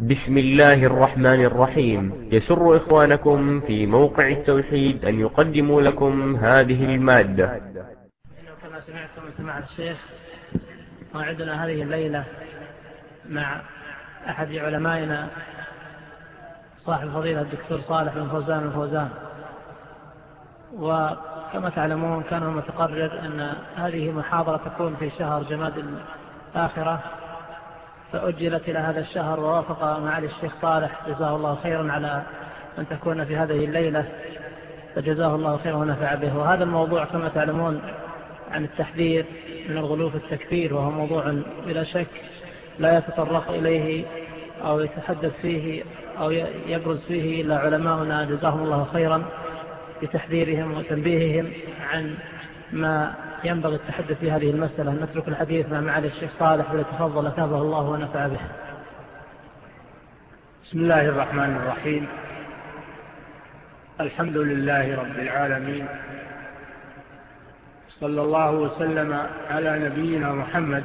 بسم الله الرحمن الرحيم يسر إخوانكم في موقع التوحيد أن يقدموا لكم هذه المادة كما سمعتم سمع الشيخ موعدنا هذه الليلة مع أحد علمائنا صاحب فضيلة الدكتور صالح بن فوزان الفوزان. وكما تعلمون كان متقرر أن هذه محاضرة تكون في شهر جماد الآخرة. فأجلت إلى هذا الشهر ووافق معالي الشيخ صالح. جزاه الله خيرا على أن تكون في هذه الليلة. فجزاه الله خيرا ونفع به. وهذا الموضوع كما تعلمون عن التحذير من الغلو في التكفير وهو موضوع بلا شك لا يتطرق إليه أو يتحدث فيه أو يبرز فيه إلا علماؤنا. جزاهم الله خيرا بتحذيرهم وتنبيههم عن ما ينبغي التحدث في هذه المسألة. نترك الحديث مع معالي الشيخ صالح ولتفضل أثابه الله ونفع به. بسم الله الرحمن الرحيم. الحمد لله رب العالمين. صلى الله وسلم على نبينا محمد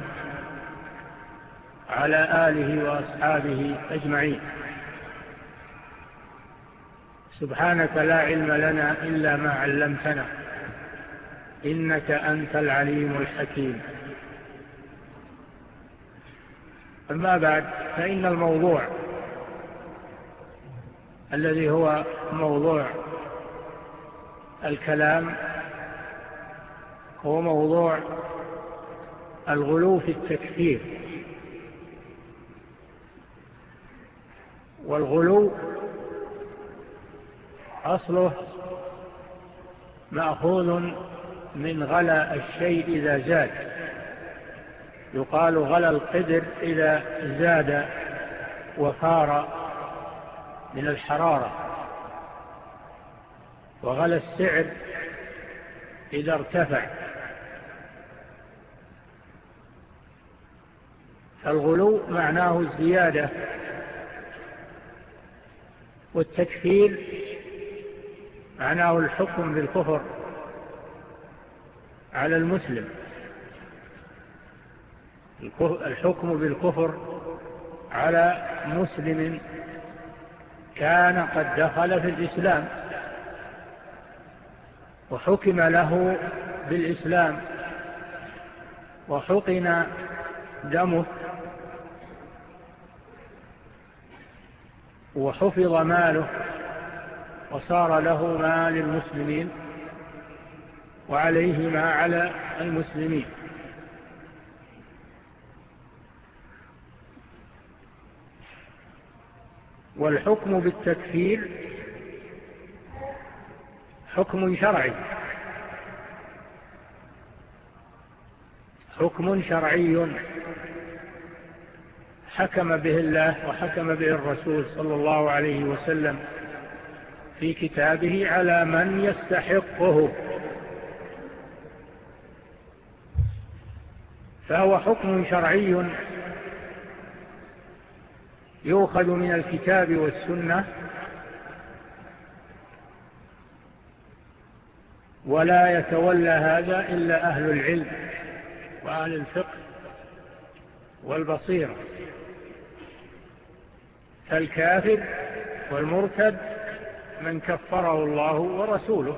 على آله وأصحابه أجمعين. سبحانك لا علم لنا إلا ما علمتنا. إنك أنت العليم الحكيم. أما بعد فإن الموضوع الذي هو موضوع الكلام هو موضوع الغلو في التكفير. والغلو أصله مأخوذ من غلى الشيء إذا زاد. يقال غلى القدر إذا زاد وفار من الحرارة. وغلى السعر إذا ارتفع. فالغلو معناه الزيادة والتكفير معناه الحكم بالكفر. على المسلم. الحكم بالكفر على مسلم كان قد دخل في الإسلام. وحكم له بالإسلام. وحقن دمه. وحفظ ماله. وصار له مال المسلمين وعليهما على المسلمين. والحكم بالتكفير حكم شرعي. حكم شرعي. حكم به الله وحكم به الرسول صلى الله عليه وسلم في كتابه على من يستحقه. فهو حكم شرعي يؤخذ من الكتاب والسنة ولا يتولى هذا إلا أهل العلم وأهل الفقه والبصيرة. فالكافر والمرتد من كفره الله ورسوله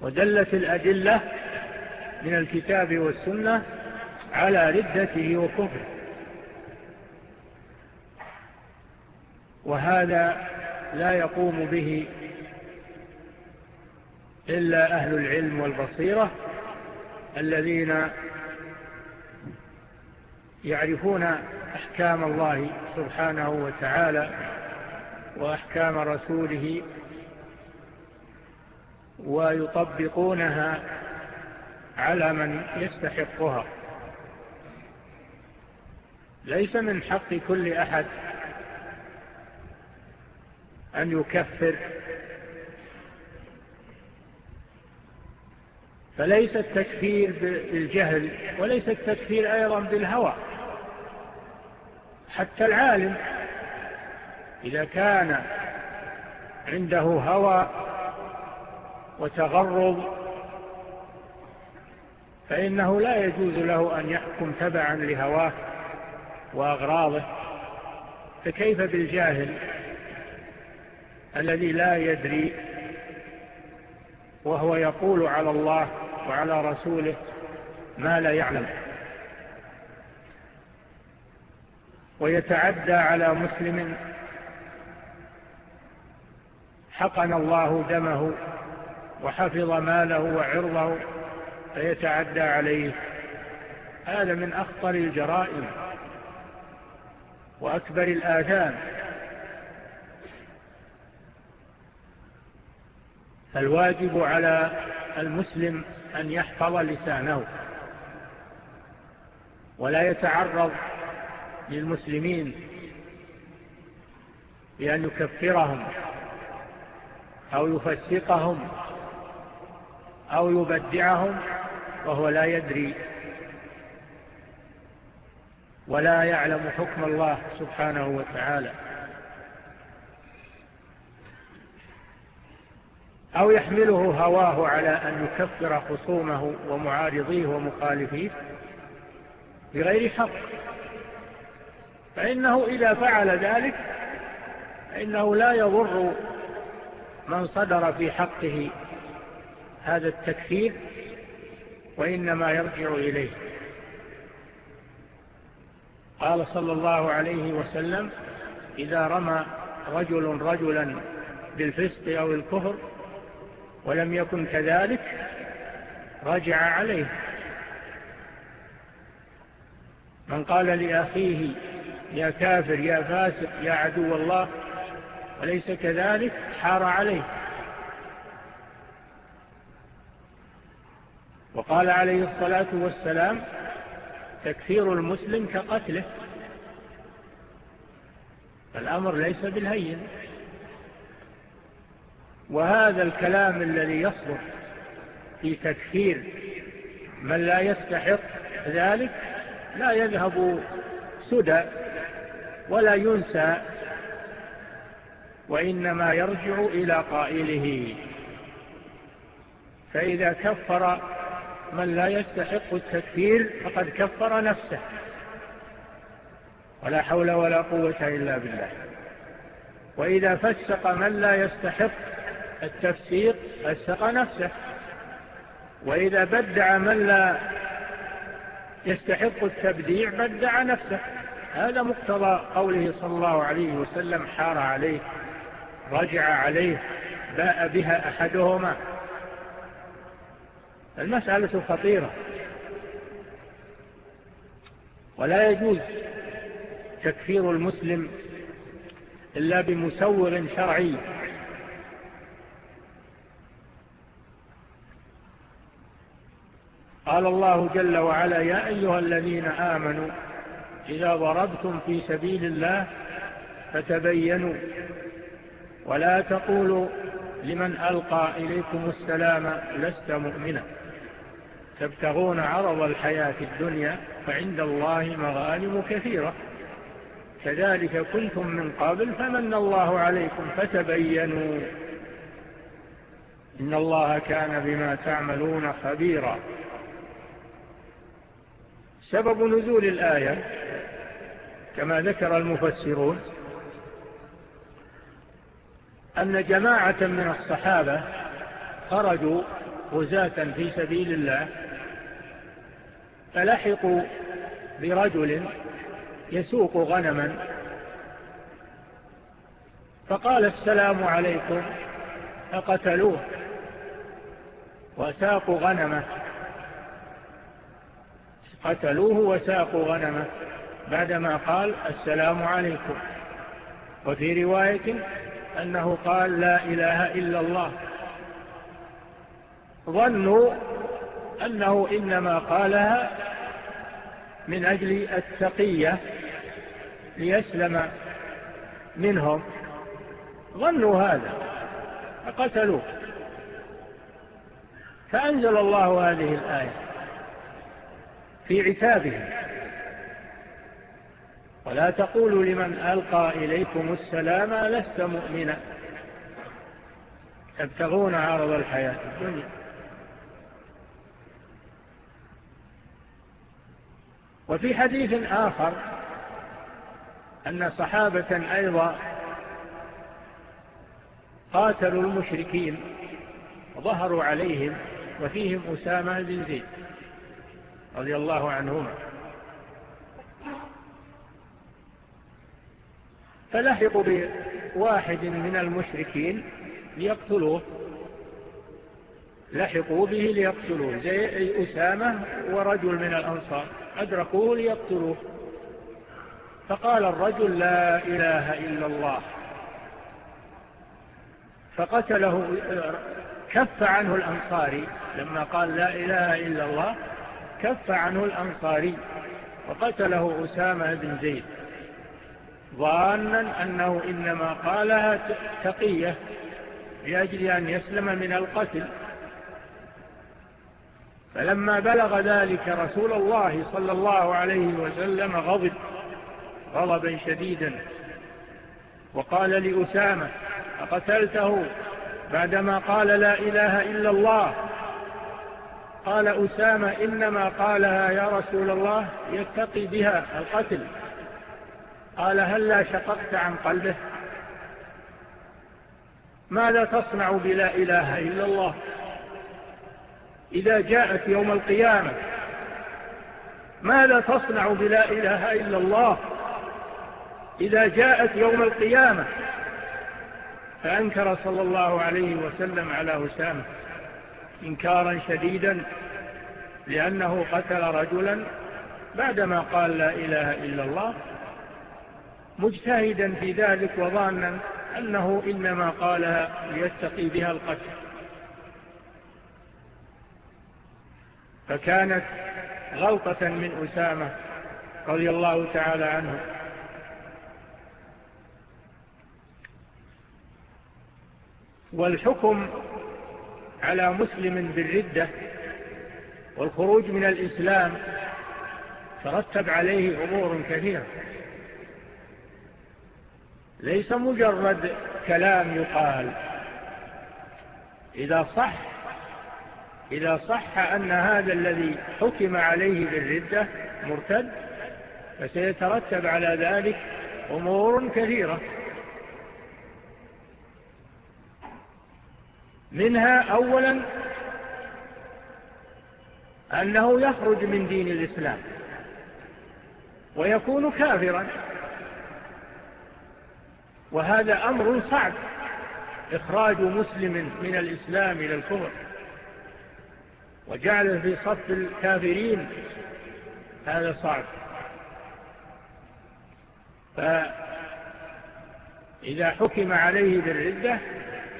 ودلت الأدلة من الكتاب والسنة على ردته وكفره. وهذا لا يقوم به إلا أهل العلم والبصيرة الذين يعرفون أحكام الله سبحانه وتعالى وأحكام رسوله ويطبقونها على من يستحقها. ليس من حق كل أحد أن يكفر. فليس التكفير بالجهل وليس التكفير أيضا بالهوى. حتى العالم إذا كان عنده هوى وتغرض فإنه لا يجوز له أن يحكم تبعا لهواه وأغراضه فكيف بالجاهل الذي لا يدري وهو يقول على الله وعلى رسوله ما لا يعلم؟ ويتعدى على مسلم حقن الله دمه وحفظ ماله وعرضه فيتعدى عليه. هذا من أخطر الجرائم وأكبر الآثام. فالواجب على المسلم أن يحفظ لسانه ولا يتعرض للمسلمين بأن يكفرهم أو يفسقهم أو يبدعهم وهو لا يدري ولا يعلم حكم الله سبحانه وتعالى. أو يحمله هواه على أن يكفر خصومه ومعارضيه ومخالفيه بغير حق. فإنه إذا فعل ذلك فإنه لا يضر من صدر في حقه هذا التكفير وإنما يرجع إليه. قال صلى الله عليه وسلم إذا رمى رجل رجلا بالفسق أو الكفر ولم يكن كذلك رجع عليه. من قال لأخيه يا كافر يا فاسق يا عدو الله وليس كذلك؟ حار عليه. وقال عليه الصلاة والسلام تكفير المسلم كقتله. الأمر ليس بالهين. وهذا الكلام الذي يصرف في تكفير من لا يستحق ذلك لا يذهب سدى ولا ينسى وإنما يرجع إلى قائله. فإذا كفر من لا يستحق التكفير فقد كفر نفسه. ولا حول ولا قوة إلا بالله. وإذا فسق من لا يستحق التفسيق فسق نفسه. وإذا بدع من لا يستحق التبديع بدع نفسه. هذا مقتضى قوله صلى الله عليه وسلم حار عليه رجع عليه باء بها أحدهما. المسألة خطيرة. ولا يجوز تكفير المسلم إلا بمسور شرعي. قال الله جل وعلا يا أيها الذين آمنوا إذا ضربتم في سبيل الله فتبينوا ولا تقولوا لمن ألقى إليكم السلام لست مؤمنا. تبتغون عرض الحياة الدنيا فعند الله مغانم كثيرة. كذلك كنتم من قبل فمن الله عليكم فتبينوا. إن الله كان بما تعملون خبيرا. سبب نزول الآية كما ذكر المفسرون أن جماعة من الصحابة خرجوا غزاة في سبيل الله فلحقوا برجل يسوق غنما. فقال السلام عليكم فقتلوه وساقوا غنمه. قتلوه وساقوا غنمه. بعدما قال السلام عليكم. وفي رواية أنه قال لا إله إلا الله. ظنوا أنه إنما قالها من أجل التقية ليسلم منهم. ظنوا هذا فقتلوه. فأنزل الله هذه الآية في عتابهم. ولا تقولوا لمن ألقى إليكم السلام لست مؤمنا. تبتغون عرض الحياة الدنيا. وفي حديث آخر أن صحابة أيضا قاتلوا المشركين وظهروا عليهم وفيهم أسامة بن زيد رضي الله عنهما. فلحقوا بواحد من المشركين ليقتلوه. لحقوا به ليقتلوه زي أسامة ورجل من الأنصار. أدركوه ليقتلوه. فقال الرجل لا إله إلا الله. فقتله كف عنه الأنصاري. لما قال لا إله إلا الله كف عنه الأنصاري. وقتله أسامة بن زيد. ظانا أنه إنما قالها تقية لأجل أن يسلم من القتل. فلما بلغ ذلك رسول الله صلى الله عليه وسلم غضب غضبا شديدا. وقال لأسامة أقتلته بعدما قال لا إله إلا الله؟ قال أسامة إنما قالها يا رسول الله يتقي بها القتل. قال هل لا شققت عن قلبه؟ ماذا تصنع بلا إله إلا الله؟ إذا جاءت يوم القيامة. ماذا تصنع بلا إله إلا الله؟ إذا جاءت يوم القيامة. فأنكر صلى الله عليه وسلم على هسامة إنكارا شديدا لأنه قتل رجلا بعدما قال لا إله إلا الله مجتهدا في ذلك وظانا أنه إنما قالها ليتقي بها القتل. فكانت غلطة من أسامة رضي الله تعالى عنه. والحكم على مسلم بالردة والخروج من الإسلام ترتب عليه أمور كثيرة. ليس مجرد كلام يقال. إذا صح إذا صح أن هذا الذي حكم عليه بالردة مرتد فسيترتب على ذلك أمور كثيرة. منها أولا أنه يخرج من دين الإسلام ويكون كافرا. وهذا أمر صعب إخراج مسلم من الإسلام إلى الكفر. وجعله في صف الكافرين. هذا صعب. فإذا حكم عليه بالردة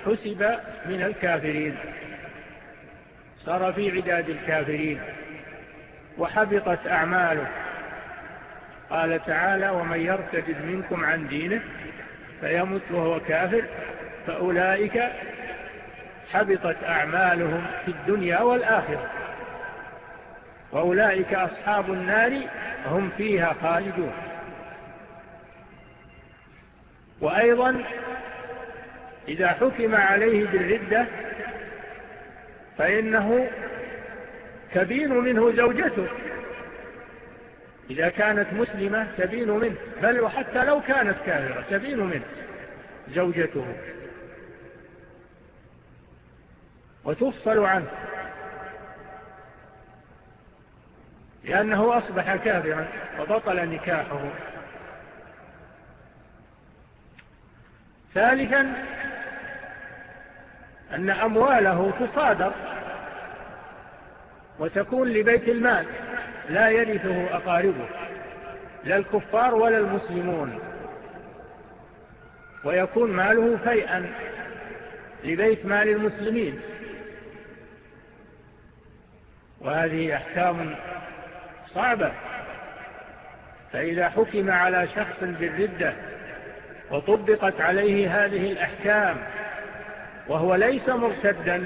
حسب من الكافرين. صار في عداد الكافرين. وحبطت أعماله. قال تعالى ومن يرتد منكم عن دينه فيمت وهو كافر فأولئك حبطت أعمالهم في الدنيا والآخرة. وأولئك أصحاب النار هم فيها خالدون. وأيضا إذا حكم عليه بالعدة فإنه تبين منه زوجته. إذا كانت مسلمة تبين منه بل وحتى لو كانت كافرة تبين منه زوجته. وتفصل عنه. لأنه أصبح كافرا وبطل نكاحه. ثالثا أن أمواله تصادر وتكون لبيت المال لا يرثه أقاربه لا الكفار ولا المسلمون. ويكون ماله فيئا لبيت مال المسلمين. وهذه أحكام صعبة. فإذا حكم على شخص بالردة وطبقت عليه هذه الأحكام وهو ليس مرتدا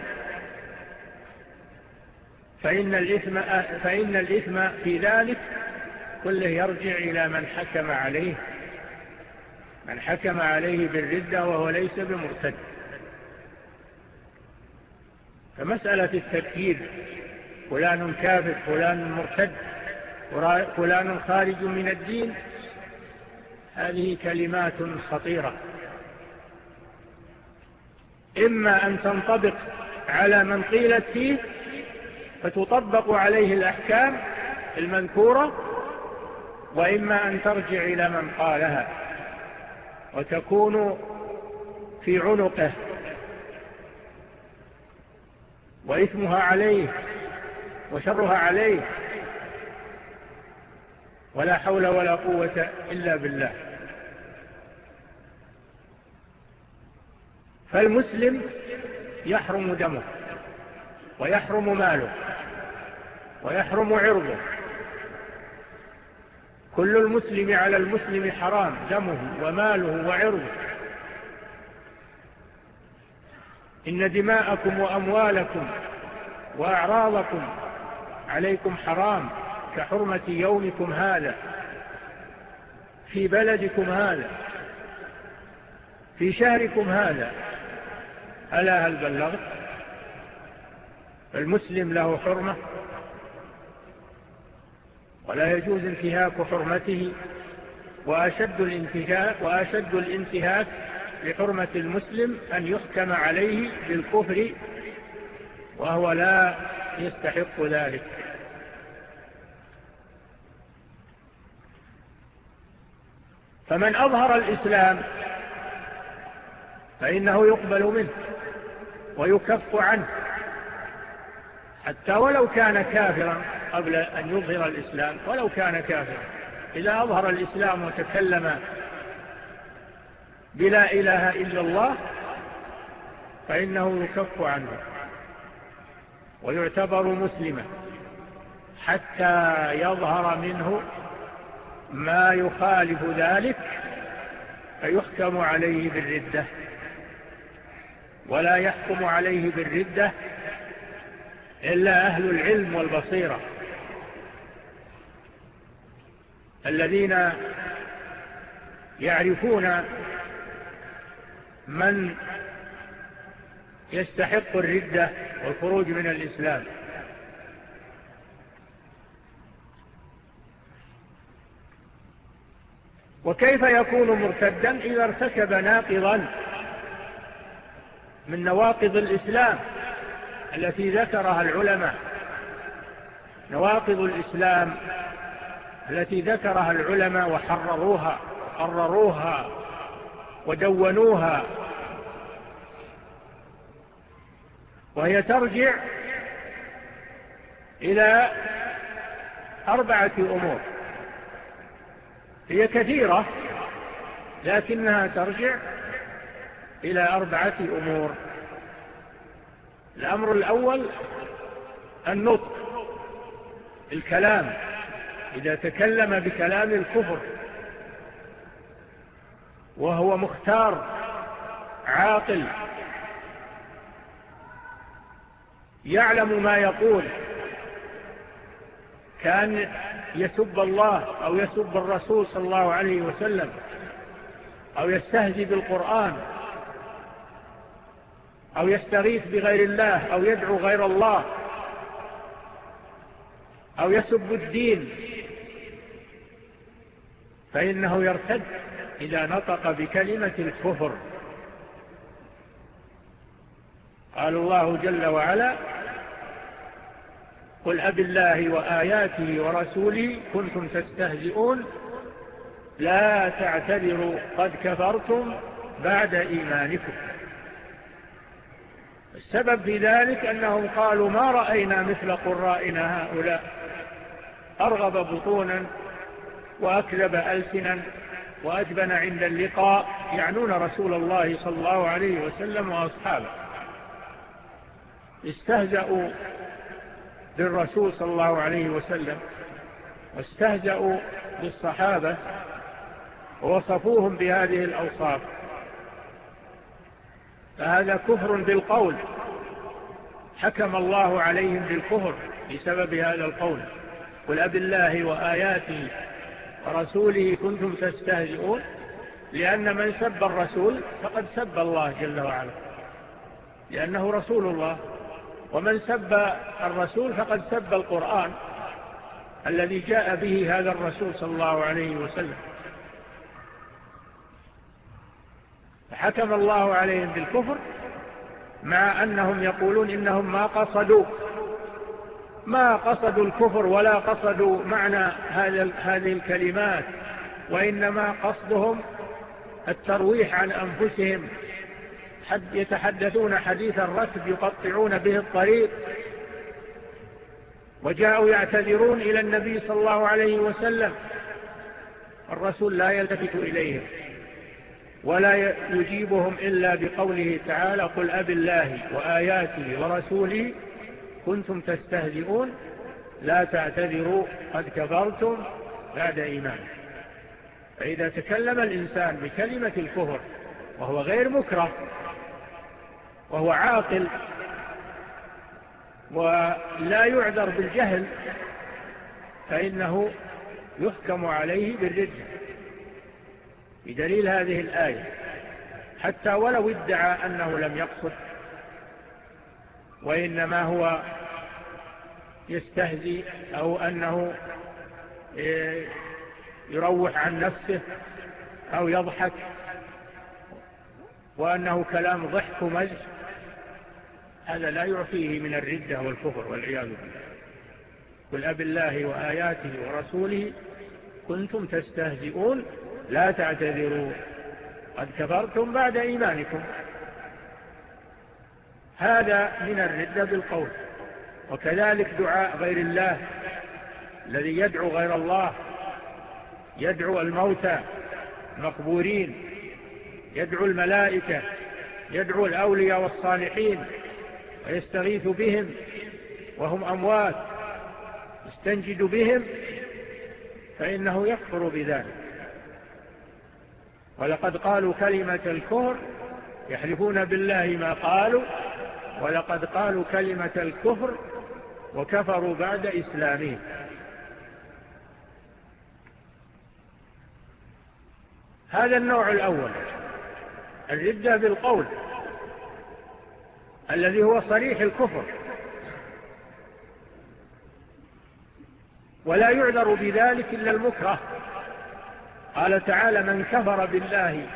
فإن الإثم, فإن الإثم في ذلك كله يرجع إلى من حكم عليه من حكم عليه بالردة وهو ليس بمرتد. فمسألة التكفير فلان كافر فلان مرتد فلان خارج من الدين. هذه كلمات خطيرة. إما أن تنطبق على من قيلت فيه فتطبق عليه الأحكام المنكورة وإما أن ترجع إلى من قالها وتكون في عنقه وإثمها عليه وشرها عليه. ولا حول ولا قوة إلا بالله. فالمسلم يحرم دمه ويحرم ماله ويحرم عرضه. كل المسلم على المسلم حرام دمه وماله وعرضه. إن دماءكم وأموالكم وأعراضكم عليكم حرام كحرمة يومكم هذا في بلدكم هذا في شهركم هذا. ألا هل بلغت؟ المسلم له حرمة؟ ولا يجوز انتهاك حرمته وأشد الانتهاك, وأشد الانتهاك لحرمة المسلم أن يحكم عليه بالكفر وهو لا يستحق ذلك. فمن أظهر الإسلام فإنه يقبل منه ويكف عنه. حتى ولو كان كافرا قبل أن يظهر الإسلام ولو كان كافرا إذا أظهر الإسلام وتكلم بلا إله إلا الله فإنه يكف عنه. ويعتبر مسلما حتى يظهر منه ما يخالف ذلك فيحكم عليه بالردة. ولا يحكم عليه بالردة إلا أهل العلم والبصيرة. الذين يعرفون من يستحق الردة والخروج من الإسلام. وكيف يكون مرتدا إذا ارتكب ناقضا من نواقض الإسلام التي ذكرها العلماء؟ نواقض الإسلام التي ذكرها العلماء وحرروها وقرروها ودونوها وهي ترجع إلى أربعة أمور. هي كثيرة لكنها ترجع إلى أربعة أمور. الأمر الأول النطق الكلام. إذا تكلم بكلام الكفر وهو مختار عاقل يعلم ما يقول. كان يسب الله أو يسب الرسول صلى الله عليه وسلم أو يستهزي بالقرآن أو يستغيث بغير الله أو يدعو غير الله أو يسب الدين فإنه يرتد إذا نطق بكلمة الكفر. قال الله جل وعلا قل أب الله وآياته ورسوله كنتم تستهزئون لا تعتبروا قد كفرتم بعد إيمانكم. السبب في ذلك أنهم قالوا ما رأينا مثل قرائنا هؤلاء. أرغب بطونا وأكذب ألسنا وأجبن عند اللقاء يعنون رسول الله صلى الله عليه وسلم وأصحابه. استهزأوا بالرسول صلى الله عليه وسلم واستهزأوا بالصحابة ووصفوهم بهذه الأوصاف. فهذا كفر بالقول. حكم الله عليهم بالكفر بسبب هذا القول. قل أب الله وآياته ورسوله كنتم تستهزئون؟ لأن من سب الرسول فقد سب الله جل وعلا. لأنه رسول الله. ومن سب الرسول فقد سب القرآن الذي جاء به هذا الرسول صلى الله عليه وسلم. فحكم الله عليهم بالكفر مع أنهم يقولون إنهم ما قصدوا. ما قصدوا الكفر ولا قصدوا معنى هذه الكلمات وإنما قصدهم الترويح عن أنفسهم يتحدثون حديث الركب يقطعون به الطريق وجاءوا يعتذرون إلى النبي صلى الله عليه وسلم. الرسول لا يلتفت إليهم ولا يجيبهم إلا بقوله تعالى قل أب الله وآياته ورسوله كنتم تستهزئون لا تعتذروا قد كبرتم بعد إيمان فإذا تكلم الإنسان بكلمة الكهر وهو غير مكره وهو عاقل ولا يعذر بالجهل فإنه يحكم عليه بالردة بدليل هذه الآية حتى ولو ادعى أنه لم يقصد وإنما هو يستهزي أو أنه آه، يروح عن نفسه أو يضحك وأنه كلام ضحك مزح هذا لا يعفيه من الردة والكفر والعياذ بالله. قل أب الله وآياته ورسوله كنتم تستهزئون لا تعتذروا. قد كفرتم بعد إيمانكم. هذا من الردة بالقول. وكذلك دعاء غير الله الذي يدعو غير الله. يدعو الموتى مقبورين يدعو الملائكة. يدعو الأولياء والصالحين. ويستغيث بهم وهم أموات يستنجد بهم فإنه يكفر بذلك. ولقد قالوا كلمة الكفر يحلفون بالله ما قالوا ولقد قالوا كلمة الكفر وكفروا بعد إسلامهم. هذا النوع الأول الردة بالقول. الذي هو صريح الكفر. ولا يعذر بذلك إلا المكره. قال تعالى من كفر بالله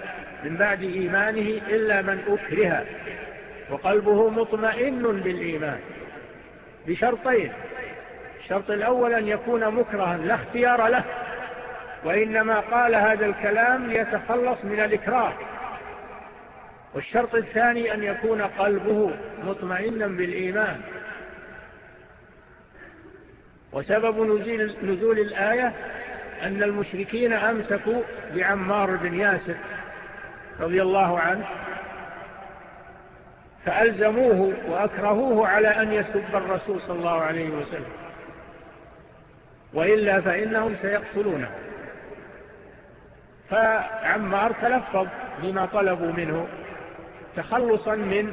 من بعد إيمانه إلا من أكره وقلبه مطمئن بالإيمان. بشرطين. الشرط الأول أن يكون مكرها لا اختيار له وإنما قال هذا الكلام ليتخلص من الإكراه. والشرط الثاني أن يكون قلبه مطمئنا بالإيمان. وسبب نزول, نزول الآية أن المشركين أمسكوا بعمار بن ياسر رضي الله عنه فألزموه وأكرهوه على أن يسب الرسول صلى الله عليه وسلم. وإلا فإنهم سيقتلونه. فعمار تلفظ بما طلبوا منه. تخلصا من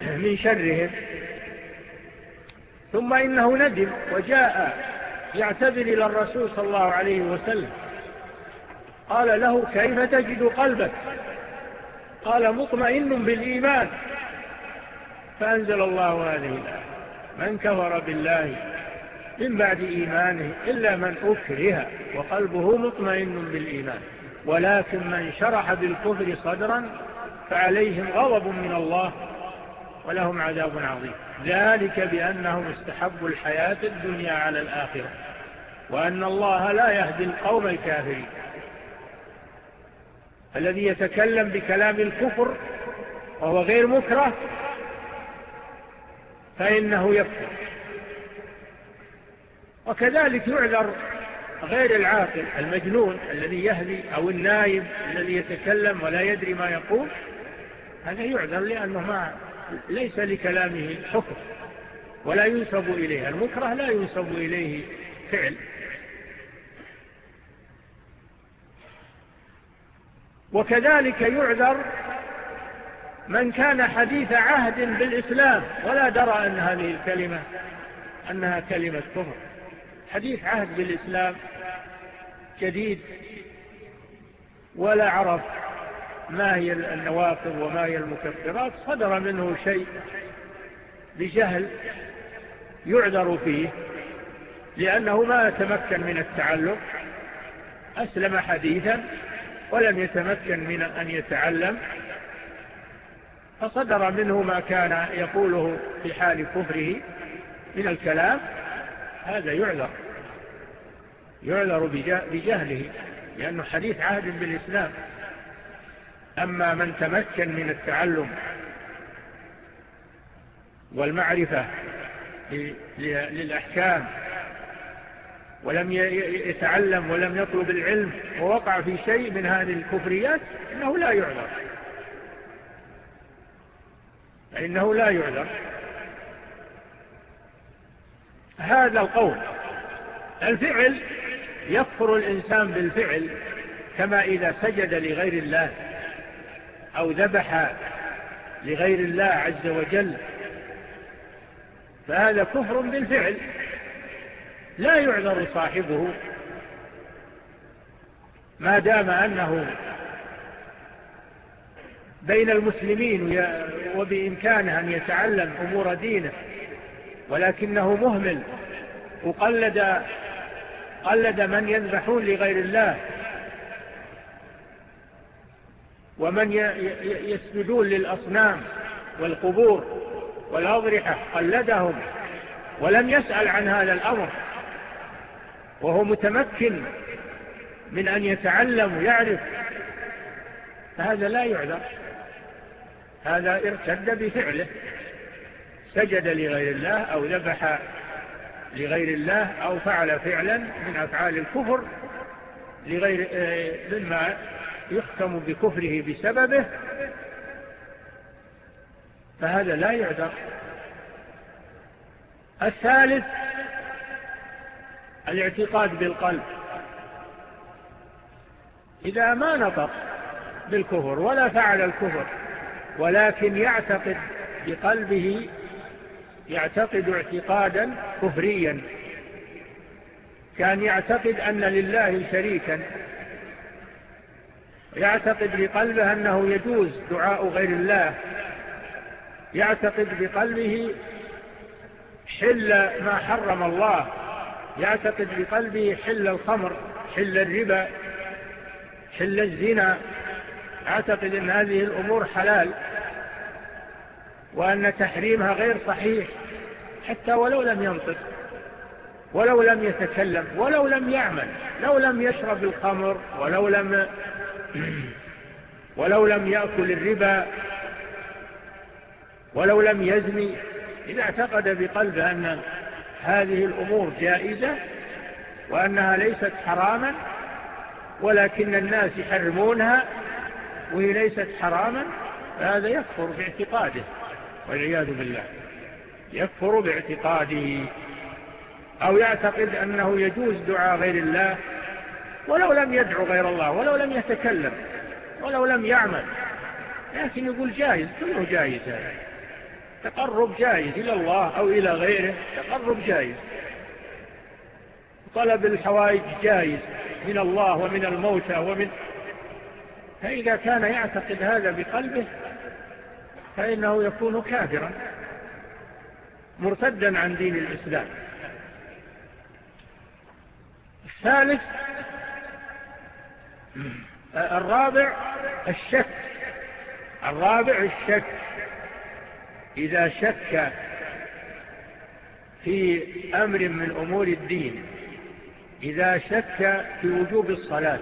من شرهم. ثم إنه ندم وجاء يعتذر إلى الرسول صلى الله عليه وسلم. قال له كيف تجد قلبك؟ قال مطمئن بالإيمان. فأنزل الله هذه الآية. من كفر بالله من بعد إيمانه إلا من أكره وقلبه مطمئن بالإيمان. ولكن من شرح بالكفر صدرا فعليهم غضب من الله ولهم عذاب عظيم. ذلك بأنهم استحبوا الحياة الدنيا على الآخرة وأن الله لا يهدي القوم الكافرين. الذي يتكلم بكلام الكفر وهو غير مكره فإنه يكفر. وكذلك يعذر غير العاقل المجنون الذي يهدي أو النايم الذي يتكلم ولا يدري ما يقول هذا يعذر لأنه ما ليس لكلامه حكم ولا ينسب إليه. المكره لا ينسب إليه فعل. وكذلك يعذر من كان حديث عهد بالإسلام ولا درى أن هذه الكلمة أنها كلمة كفر. حديث عهد بالإسلام جديد ولا عرف ما هي النواقض وما هي المكفرات صدر منه شيء بجهل يعذر فيه لأنه ما تمكن من التعلم أسلم حديثا ولم يتمكن من أن يتعلم فصدر منه ما كان يقوله في حال كفره من الكلام هذا يعذر. يعذر بجهله لأنه حديث عهد بالإسلام. أما من تمكن من التعلم والمعرفة للأحكام ولم يتعلم ولم يطلب العلم ووقع في شيء من هذه الكفريات إنه لا يعذر. فإنه لا يعذر. هذا القول. الفعل يكفر الإنسان بالفعل كما إذا سجد لغير الله أو ذبح لغير الله عز وجل فهذا كفر بالفعل لا يعذر صاحبه. ما دام أنه بين المسلمين وبإمكانه أن يتعلم أمور دينه ولكنه مهمل وقلد قلد من يذبحون لغير الله. ومن يسجدون للأصنام والقبور والأضرحة قلدهم ولم يسأل عن هذا الأمر. وهو متمكن من أن يتعلم ويعرف. فهذا لا يعذر. هذا ارتد بفعله. سجد لغير الله أو ذبح لغير الله أو فعل فعلا من أفعال الكفر لغير آه، مما يختم بكفره بسببه فهذا لا يعذر. الثالث الاعتقاد بالقلب. إذا ما نطق بالكفر ولا فعل الكفر ولكن يعتقد بقلبه يعتقد اعتقادا كفريا. كان يعتقد أن لله شريكا. يعتقد بقلبه أنه يجوز دعاء غير الله. يعتقد بقلبه حل ما حرم الله. يعتقد بقلبه حل الخمر حل الربا حل الزنا. يعتقد أن هذه الأمور حلال. وأن تحريمها غير صحيح حتى ولو لم ينطق ولو لم يتكلم ولو لم يعمل لو لم يشرب الخمر ولو لم ولو لم يأكل الربا ولو لم يزني إذا اعتقد بقلب أن هذه الأمور جائزة وأنها ليست حراما ولكن الناس يحرمونها وهي ليست حراما هذا يكفر باعتقاده. والعياذ بالله يكفر باعتقاده أو يعتقد أنه يجوز دعاء غير الله ولو لم يدعو غير الله ولو لم يتكلم ولو لم يعمل لكن يقول جائز كله جائز هذا تقرب جائز إلى الله أو إلى غيره تقرب جائز طلب الحوائج جائز من الله ومن الموتى ومن فإذا كان يعتقد هذا بقلبه فإنه يكون كافرا مرتدا عن دين الإسلام. الثالث الرابع الشك. الرابع الشك. إذا شك في أمر من أمور الدين إذا شك في وجوب الصلاة.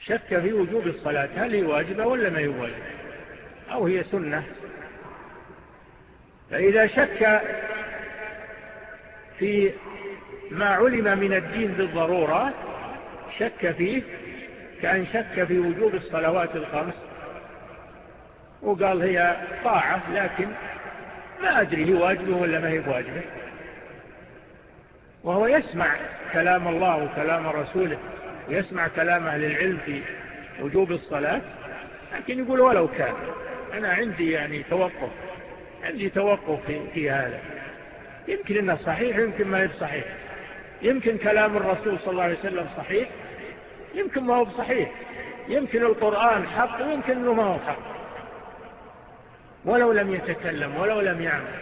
شك في وجوب الصلاة هل هي واجبة ولا ما هي واجبة؟ أو هي سنة. فإذا شك في ما علم من الدين بالضرورة شك فيه كأن شك في وجوب الصلوات الخمس. وقال هي طاعة لكن ما أدري هي واجبة ولا ما هي واجبه وهو يسمع كلام الله وكلام رسوله ويسمع كلام أهل العلم في وجوب الصلاة لكن يقول ولو كان. أنا عندي يعني توقف عندي توقف في, في هذا. يمكن أنه صحيح يمكن ما هي صحيح. يمكن كلام الرسول صلى الله عليه وسلم صحيح يمكن ما هو بصحيح يمكن القرآن حق ويمكن أنه ما هو حق. ولو لم يتكلم ولو لم يعمل.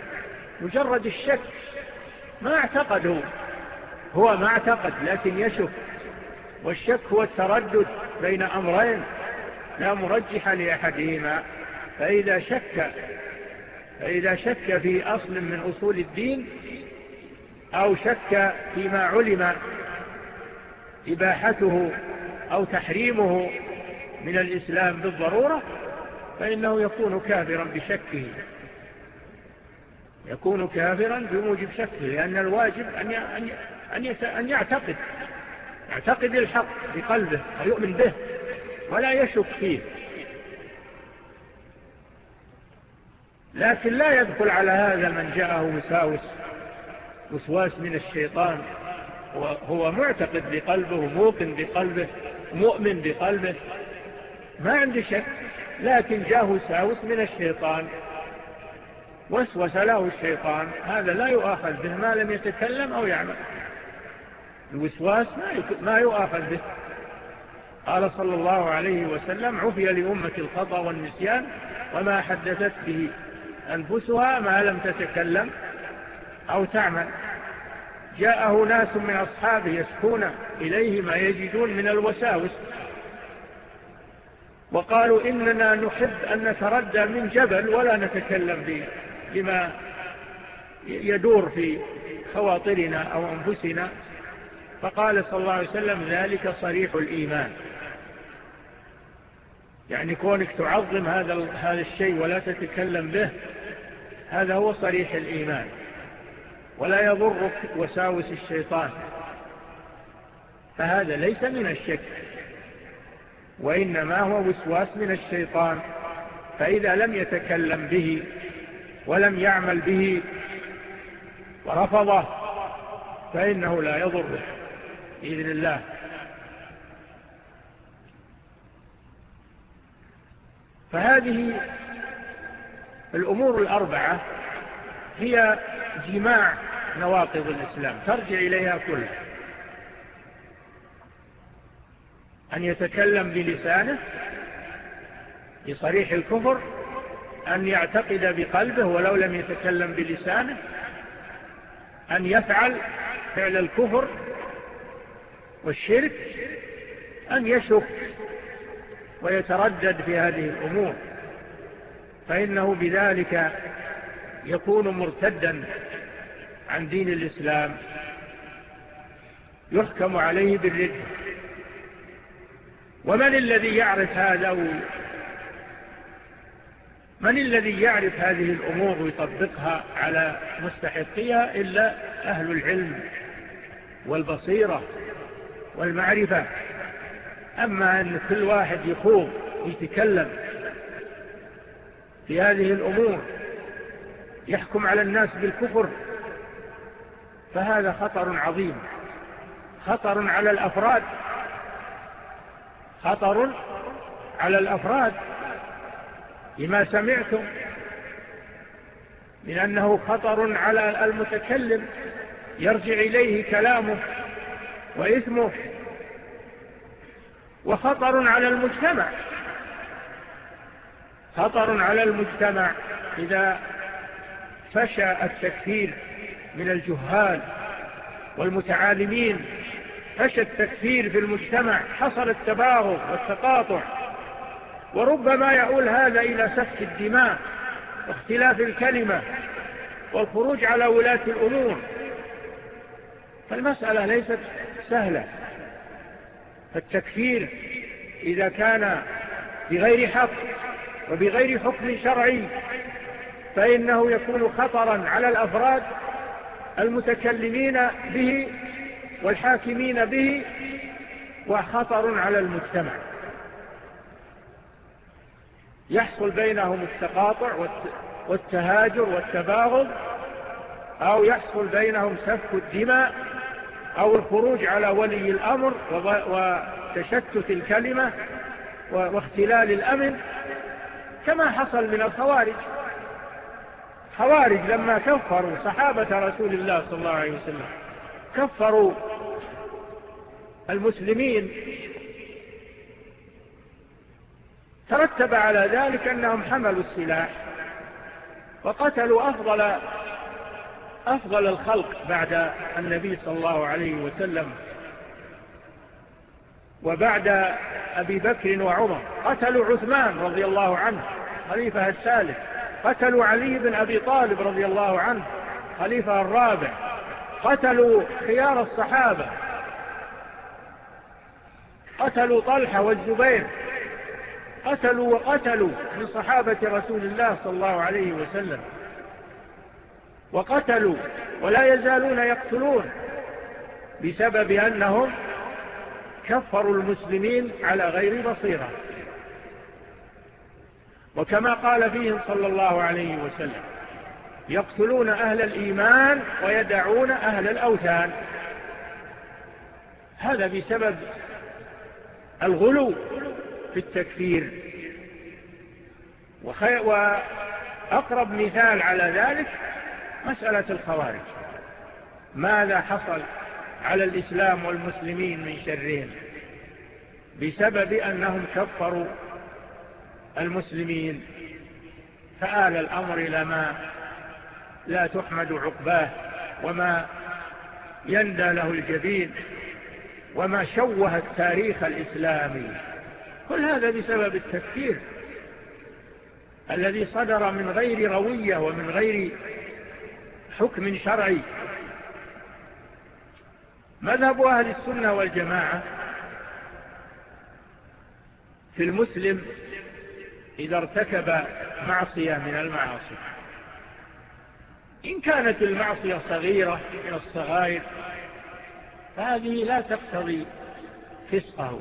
مجرد الشك ما أعتقد هو. هو ما أعتقد لكن يشك. والشك هو التردد بين أمرين لا مرجح لأحدهما. فإذا شك فإذا شك في أصل من أصول الدين أو شك فيما علم إباحته أو تحريمه من الإسلام بالضرورة فإنه يكون كافرا بشكه. يكون كافرا بموجب شكه لأن الواجب أن أن يعتقد يعتقد الحق بقلبه ويؤمن به ولا يشك فيه. لكن لا يدخل على هذا من جاءه وساوس وسواس من الشيطان. وهو معتقد بقلبه موقن بقلبه مؤمن بقلبه. ما عندي شك لكن جاءه مساوس من الشيطان. وسوس له الشيطان. هذا لا يؤاخذ به ما لم يتكلم أو يعمل. الوسواس ما يؤاخذ به. قال صلى الله عليه وسلم عفي لأمة الخطأ والنسيان وما حدثت به. أنفسها ما لم تتكلم أو تعمل. جاءه ناس من أصحابه يسكون إليه ما يجدون من الوساوس. وقالوا إننا نحب أن نتردى من جبل ولا نتكلم به لما يدور في خواطرنا أو أنفسنا. فقال صلى الله عليه وسلم ذلك صريح الإيمان. يعني كونك تعظم هذا هذا الشيء ولا تتكلم به هذا هو صريح الإيمان. ولا يضرك وساوس الشيطان. فهذا ليس من الشك وإنما هو وسواس من الشيطان. فإذا لم يتكلم به ولم يعمل به ورفضه فإنه لا يضره بإذن الله. فهذه الأمور الأربعة هي جماع نواقض الإسلام ترجع إليها كلها. أن يتكلم بلسانه بصريح الكفر أن يعتقد بقلبه ولو لم يتكلم بلسانه أن يفعل فعل الكفر والشرك أن يشك ويتردد في هذه الأمور فإنه بذلك يكون مرتدا عن دين الإسلام يحكم عليه بالرد. ومن الذي يعرف هذا من الذي يعرف هذه الأمور ويطبقها على مستحقها إلا أهل العلم والبصيرة والمعرفة. أما أن كل واحد يخوض يتكلم في هذه الأمور يحكم على الناس بالكفر فهذا خطر عظيم. خطر على الأفراد. خطر على الأفراد. لما سمعتم من أنه خطر على المتكلم يرجع إليه كلامه وإثمه. وخطر على المجتمع. خطر على المجتمع إذا فشى التكفير من الجهال والمتعالمين. فشى التكفير في المجتمع حصل التباغض والتقاطع. وربما يؤول هذا إلى سفك الدماء واختلاف الكلمة والخروج على ولاة الأمور. فالمسألة ليست سهلة. فالتكفير إذا كان بغير حق وبغير حكم شرعي فإنه يكون خطرا على الأفراد المتكلمين به والحاكمين به وخطر على المجتمع. يحصل بينهم التقاطع والتهاجر والتباغض أو يحصل بينهم سفك الدماء أو الخروج على ولي الأمر وتشتت الكلمة واختلال الأمن كما حصل من الخوارج. خوارج لما كفروا صحابة رسول الله صلى الله عليه وسلم كفروا المسلمين. ترتب على ذلك أنهم حملوا السلاح وقتلوا أفضل أفضل الخلق بعد النبي صلى الله عليه وسلم وبعد أبي بكر وعمر. قتلوا عثمان رضي الله عنه خليفة الثالث. قتلوا علي بن أبي طالب رضي الله عنه خليفة الرابع. قتلوا خيار الصحابة. قتلوا طلحة والزبير. قتلوا وقتلوا من صحابة رسول الله صلى الله عليه وسلم. وقتلوا ولا يزالون يقتلون بسبب أنهم كفروا المسلمين على غير بصيرة. وكما قال فيهم صلى الله عليه وسلم يقتلون أهل الإيمان ويدعون أهل الأوثان. هذا بسبب الغلو في التكفير. وأقرب مثال على ذلك مسألة الخوارج. ماذا حصل على الإسلام والمسلمين من شرهم؟ بسبب أنهم كفروا المسلمين. فآل الأمر إلى ما لا تحمد عقباه وما يندى له الجبين وما شوه التاريخ الإسلامي. كل هذا بسبب التفكير الذي صدر من غير روية ومن غير حكم شرعي. مذهب أهل السنة والجماعة في المسلم إذا ارتكب معصية من المعاصي. إن كانت المعصية صغيرة من الصغائر فهذه لا تقتضي فسقه.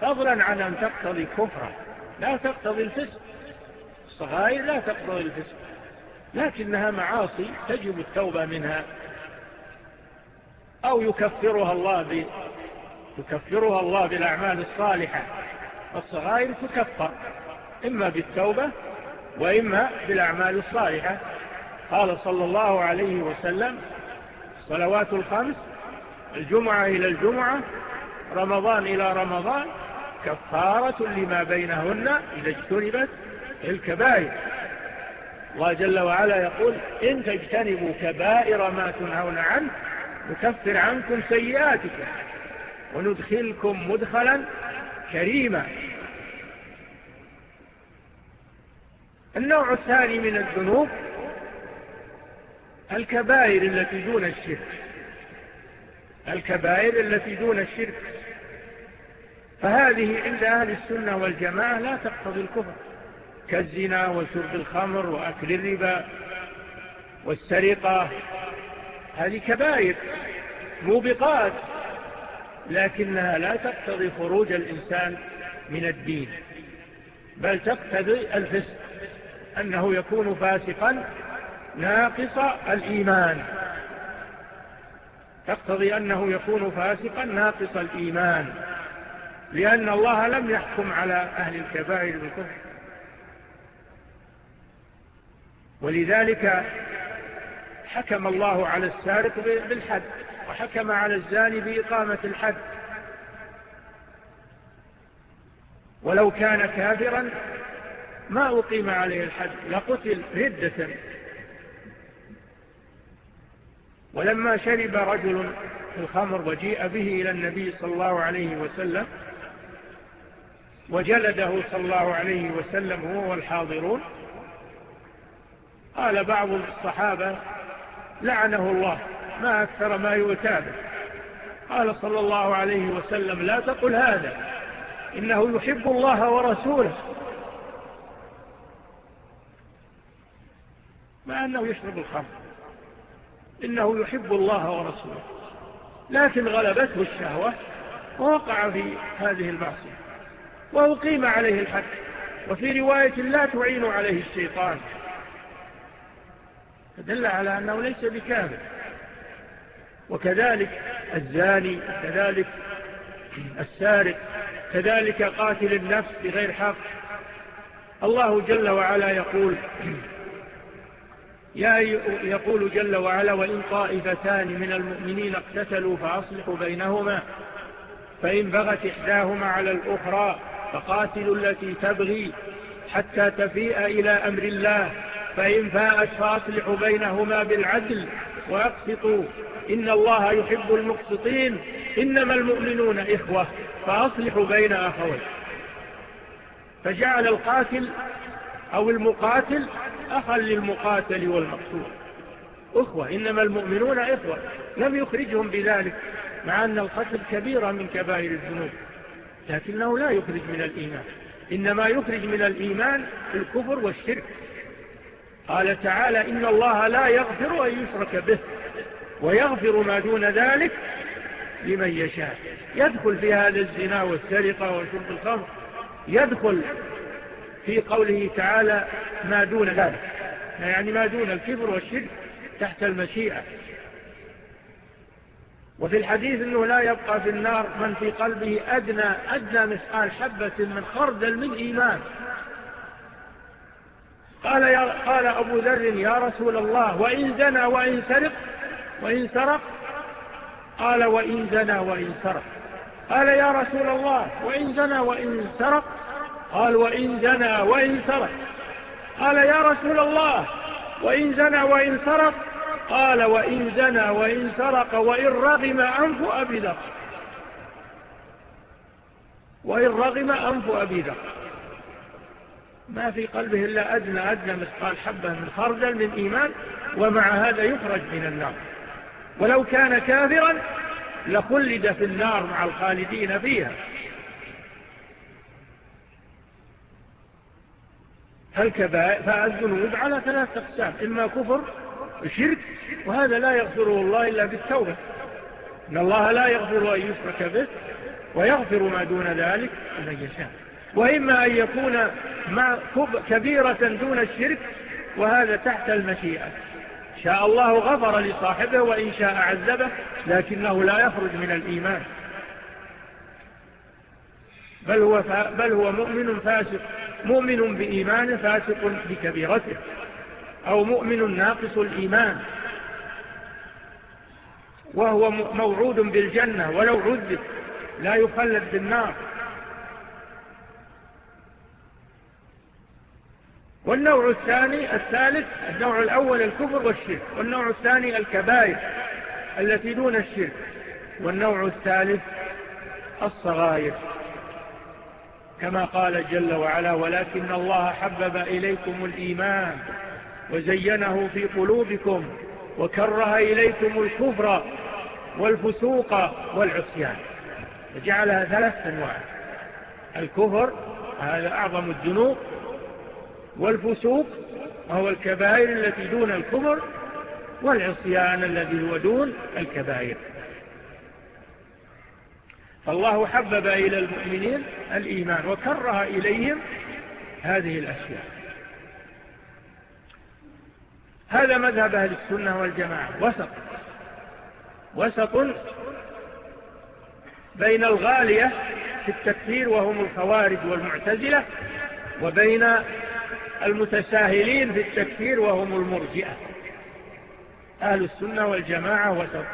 فضلا عن أن تقتضي كفرة لا تقتضي الفسق. الصغائر لا تقتضي الفسق. لكنها معاصي تجب التوبة منها. أو يكفرها الله يكفرها الله بالأعمال الصالحة. الصغائر تكفر إما بالتوبة وإما بالأعمال الصالحة. قال صلى الله عليه وسلم صلوات الخمس الجمعة إلى الجمعة رمضان إلى رمضان كفارة لما بينهن إذا اجتربت الكبائر. الله جل وعلا يقول إن تجتنبوا كبائر ما تنهون عنه نكفر عنكم سيئاتكم وندخلكم مدخلا كريما. النوع الثاني من الذنوب الكبائر التي دون الشرك. الكبائر التي دون الشرك. فهذه عند أهل السنة والجماعة لا تقتضي الكفر. كالزنا وشرب الخمر وأكل الربا والسرقة. هذه كبائر موبقات لكنها لا تقتضي خروج الإنسان من الدين بل تقتضي الفسق أنه يكون فاسقا ناقص الإيمان. تقتضي أنه يكون فاسقا ناقص الإيمان لأن الله لم يحكم على أهل الكبائر بالكفر. ولذلك حكم الله على السارق بالحد وحكم على الزاني بإقامة الحد. ولو كان كافرا ما أقيم عليه الحد لقتل ردة. ولما شرب رجل في الخمر وجيء به إلى النبي صلى الله عليه وسلم وجلده صلى الله عليه وسلم هو والحاضرون قال بعض الصحابة لعنه الله ما أكثر ما يتابع. قال صلى الله عليه وسلم لا تقل هذا إنه يحب الله ورسوله. ما أنه يشرب الخمر إنه يحب الله ورسوله. لكن غلبته الشهوة ووقع في هذه المعصية وأقيم عليه الحق. وفي رواية لا تعين عليه الشيطان. فدل على أنه ليس بكافر وكذلك الزاني كذلك السارق كذلك قاتل النفس بغير حق. الله جل وعلا يقول يا يقول جل وعلا وإن طائفتان من المؤمنين اقتتلوا فأصلحوا بينهما فإن بغت إحداهما على الأخرى فقاتلوا التي تبغي حتى تفيء إلى أمر الله فإن فاءت فاصلحوا بينهما بالعدل وأقسطوا. إن الله يحب المقسطين. إنما المؤمنون إخوة. فأصلحوا بين أخوين فجعل القاتل أو المقاتل أخا للمقاتل والمقتول. أخوة. إنما المؤمنون إخوة. لم يخرجهم بذلك مع أن القتل كبيرة من كبائر الذنوب. لكنه لا يخرج من الإيمان. إنما يخرج من الإيمان الكفر والشرك. قال تعالى إن الله لا يغفر أن يشرك به ويغفر ما دون ذلك لمن يشاء. يدخل في هذا الزنا والسرقة وشرب الخمر. يدخل في قوله تعالى ما دون ذلك. يعني ما دون الكبر والشرك تحت المشيئة. وفي الحديث أنه لا يبقى في النار من في قلبه أدنى, أدنى مثقال حبة من خردل من إيمان. قال, يا قال أبو ذر يا رسول الله وإن زنى وإن سرق وإن سرق قال وإن زنى وإن سرق. قال يا رسول الله وإن زنى وإن سرق قال وإن زنى وإن سرق. قال يا رسول الله وإن زنى وإن سرق قال وإن زنى وإن سرق وإن رغم أنف أبي ذر. وإن رغم أنف أبي ذر. ما في قلبه إلا أدنى أدنى مثقال حبة من خردل من إيمان ومع هذا يخرج من النار. ولو كان كافرا لخلد في النار مع الخالدين فيها. فالذنوب على ثلاث أقسام إما كفر شرك وهذا لا يغفره الله إلا بالتوبة. إن الله لا يغفر أن يشرك به ويغفر ما دون ذلك إذا يشاء. وإما أن يكون ما كبيرة دون الشرك وهذا تحت المشيئة. شاء الله غفر لصاحبه وإن شاء عذبه لكنه لا يخرج من الإيمان. بل هو, بل هو مؤمن فاسق مؤمن بإيمان فاسق بكبيرته أو مؤمن ناقص الإيمان. وهو موعود بالجنة ولو عذب لا يخلد بالنار. والنوع الثاني الثالث النوع الأول الكفر والشرك والنوع الثاني الكبائر التي دون الشرك والنوع الثالث الصغائر. كما قال جل وعلا ولكن الله حبب إليكم الإيمان وزينه في قلوبكم وكره إليكم الكفر والفسوق والعصيان. وجعلها ثلاث أنواع. الكفر هذا أعظم الذنوب والفسوق هو الكبائر التي دون الكبر والعصيان الذي هو دون الكبائر. فالله حبب إلى المؤمنين الإيمان وكره إليهم هذه الأشياء. هذا مذهب أهل السنة والجماعة. وسط. وسط بين الغالية في التكفير وهم الخوارج والمعتزلة وبين المتساهلين في التكفير وهم المرجئة. أهل السنة والجماعة وسط.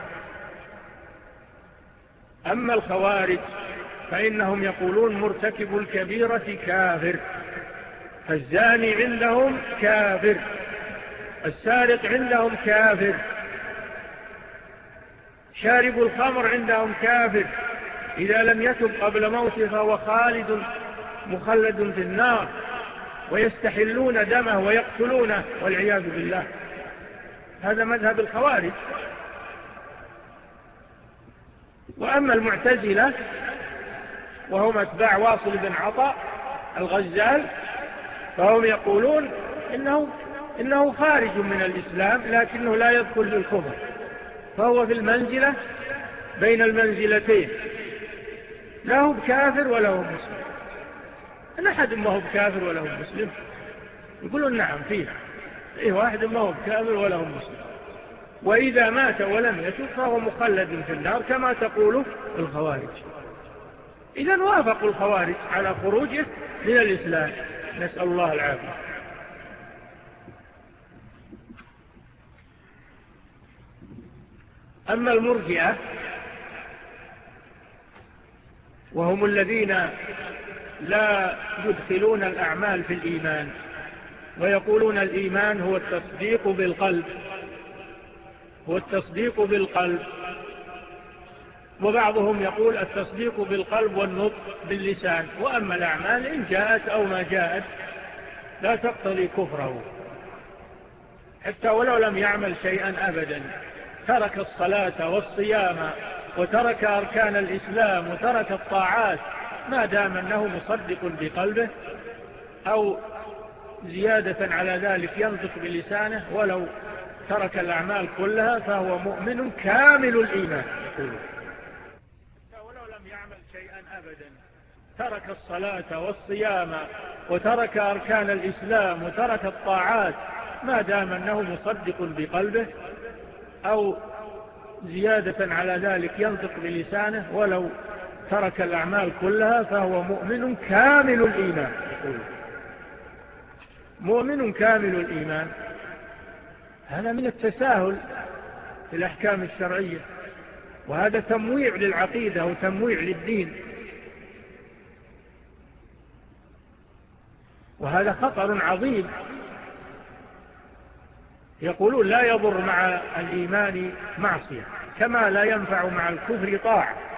أما الخوارج فإنهم يقولون مرتكب الكبيرة كافر. فالزاني عندهم كافر. السارق عندهم كافر. شارب الخمر عندهم كافر. إذا لم يتب قبل موته فهو خالد مخلد في النار. ويستحلون دمه ويقتلونه والعياذ بالله. هذا مذهب الخوارج. وأما المعتزلة وهم أتباع واصل بن عطاء الغزال فهم يقولون إنه, إنه خارج من الإسلام لكنه لا يدخل للكفر فهو في المنزلة بين المنزلتين. لا هو بكافر ولا هو مسلم. أن أحد ما هو بكافر ولا هو مسلم؟ يقولون نعم فيه إيه واحد ما هو بكافر ولا هو مسلم. وإذا مات ولم يتوفى فهو مخلد في النار كما تقول الخوارج. إذا وافقوا الخوارج على خروجه من الإسلام. نسأل الله العافية. أما المرجئة وهم الذين لا يدخلون الأعمال في الإيمان ويقولون الإيمان هو التصديق بالقلب هو التصديق بالقلب. وبعضهم يقول التصديق بالقلب والنطق باللسان. وأما الأعمال إن جاءت أو ما جاءت لا تقتضي كفره حتى ولو لم يعمل شيئا أبدا. ترك الصلاة والصيام وترك أركان الإسلام وترك الطاعات ما دام أنه مصدق بقلبه أو زيادة على ذلك ينطق بلسانه ولو ترك الأعمال كلها فهو مؤمن كامل الإيمان. ولو لم يعمل شيئا أبدا. ترك الصلاة والصيام وترك أركان الإسلام وترك الطاعات ما دام أنه مصدق بقلبه أو زيادة على ذلك ينطق بلسانه ولو ترك الأعمال كلها فهو مؤمن كامل الإيمان. مؤمن كامل الإيمان. هذا من التساهل في الأحكام الشرعية. وهذا تمويع للعقيدة وتمويع للدين. وهذا خطر عظيم. يقولون لا يضر مع الإيمان معصية كما لا ينفع مع الكفر طاعة.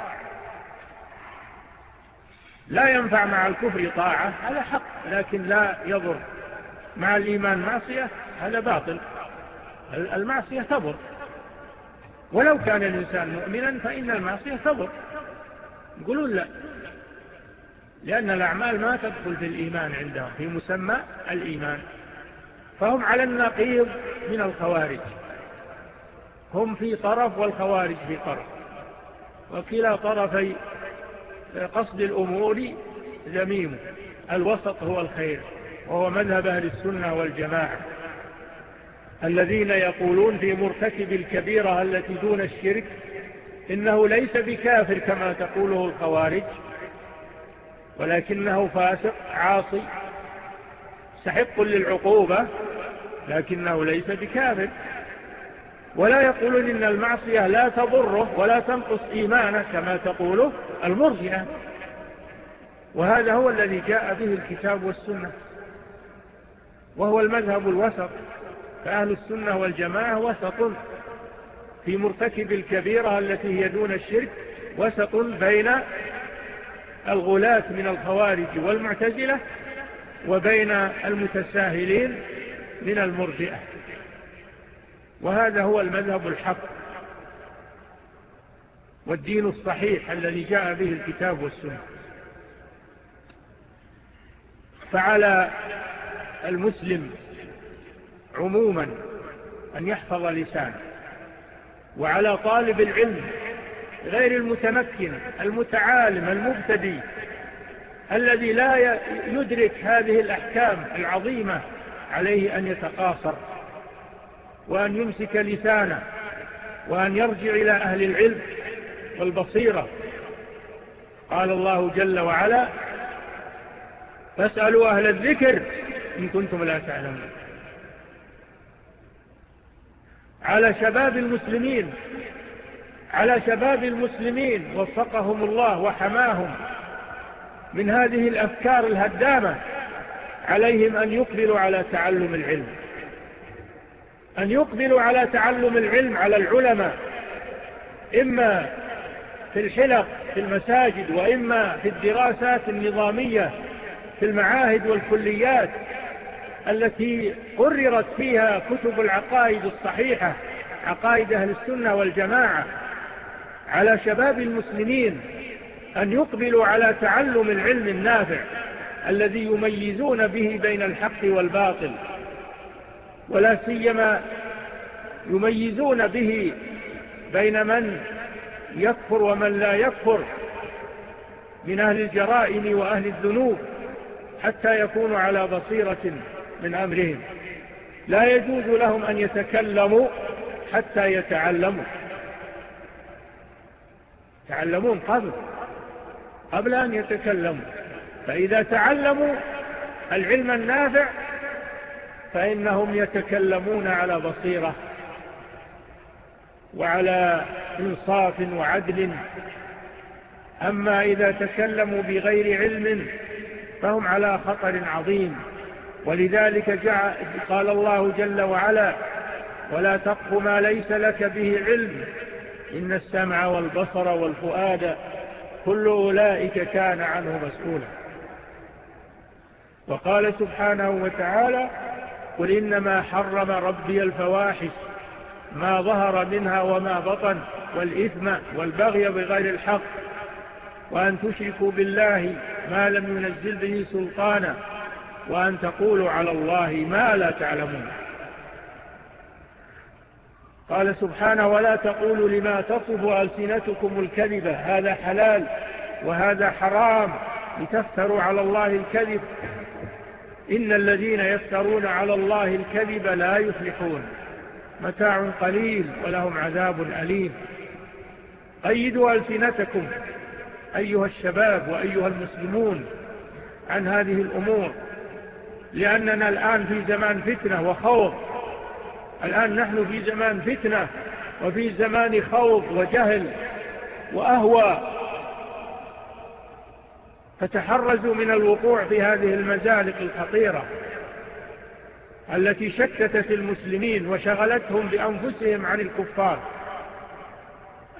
لا ينفع مع الكفر طاعة هذا حق. لكن لا يضر. مع الإيمان معصية هذا باطل. المعصية تضر. ولو كان الإنسان مؤمنا فإن المعصية تضر. يقولون لا. لأن الأعمال ما تدخل في الإيمان عندهم في مسمى الإيمان. فهم على النقيض من الخوارج. هم في طرف والخوارج في طرف. وكلا طرفي قصد الأمور زميم الوسط هو الخير وهو مذهب أهل السنة والجماعة. الذين يقولون في مرتكب الكبيرة التي دون الشرك إنه ليس بكافر كما تقوله الخوارج ولكنه فاسق عاصي سحق للعقوبة لكنه ليس بكافر. ولا يقولون إن المعصية لا تضره ولا تنقص إيمانه كما تقوله المرجئة. وهذا هو الذي جاء به الكتاب والسنة. وهو المذهب الوسط. فأهل السنة والجماعة وسط في مرتكب الكبيرة التي هي دون الشرك وسط بين الغلاة من الخوارج والمعتزلة وبين المتساهلين من المرجئة. وهذا هو المذهب الحق. والدين الصحيح الذي جاء به الكتاب والسنة. فعلى المسلم عموما أن يحفظ لسانه وعلى طالب العلم غير المتمكن المتعالم المبتدي الذي لا يدرك هذه الأحكام العظيمة عليه أن يتقاصر وأن يمسك لسانه وأن يرجع إلى أهل العلم والبصيرة. قال الله جل وعلا فاسألوا أهل الذكر إن كنتم لا تعلمون. على شباب المسلمين على شباب المسلمين وفقهم الله وحماهم من هذه الأفكار الهدامة عليهم أن يقبلوا على تعلم العلم. أن يقبلوا على تعلم العلم على العلماء إما في الحلق في المساجد وإما في الدراسات النظامية في المعاهد والكليات التي قررت فيها كتب العقائد الصحيحة عقائد أهل السنة والجماعة على شباب المسلمين أن يقبلوا على تعلم العلم النافع الذي يميزون به بين الحق والباطل. ولا سيما يميزون به بين من يكفر ومن لا يكفر من أهل الجرائم وأهل الذنوب حتى يكونوا على بصيرة من أمرهم. لا يجوز لهم أن يتكلموا حتى يتعلموا. تعلمون قبل قبل أن يتكلموا. فإذا تعلموا العلم النافع فإنهم يتكلمون على بصيرة. وعلى إنصاف وعدل. أما إذا تكلموا بغير علم فهم على خطر عظيم. ولذلك قال الله جل وعلا ولا تقف ما ليس لك به علم. إن السمع والبصر والفؤاد كل أولئك كان عنه مسؤولا. وقال سبحانه وتعالى قل إنما حرم ربي الفواحش ما ظهر منها وما بطن والإثم والبغي بغير الحق. وأن تشركوا بالله ما لم ينزل به سلطانا وأن تقولوا على الله ما لا تعلمون. قال سبحانه ولا تقولوا لما تصف ألسنتكم الكذبة هذا حلال وهذا حرام لتفتروا على الله الكذب. إن الذين يفترون على الله الكذب لا يفلحون. متاع قليل ولهم عذاب أليم. قيدوا ألسنتكم أيها الشباب وأيها المسلمون عن هذه الأمور لأننا الآن في زمان فتنة وخوض الآن نحن في زمان فتنة وفي زمان خوض وجهل وأهوى. فتحرزوا من الوقوع في هذه المزالق الخطيرة. التي شتتت المسلمين وشغلتهم بأنفسهم عن الكفار.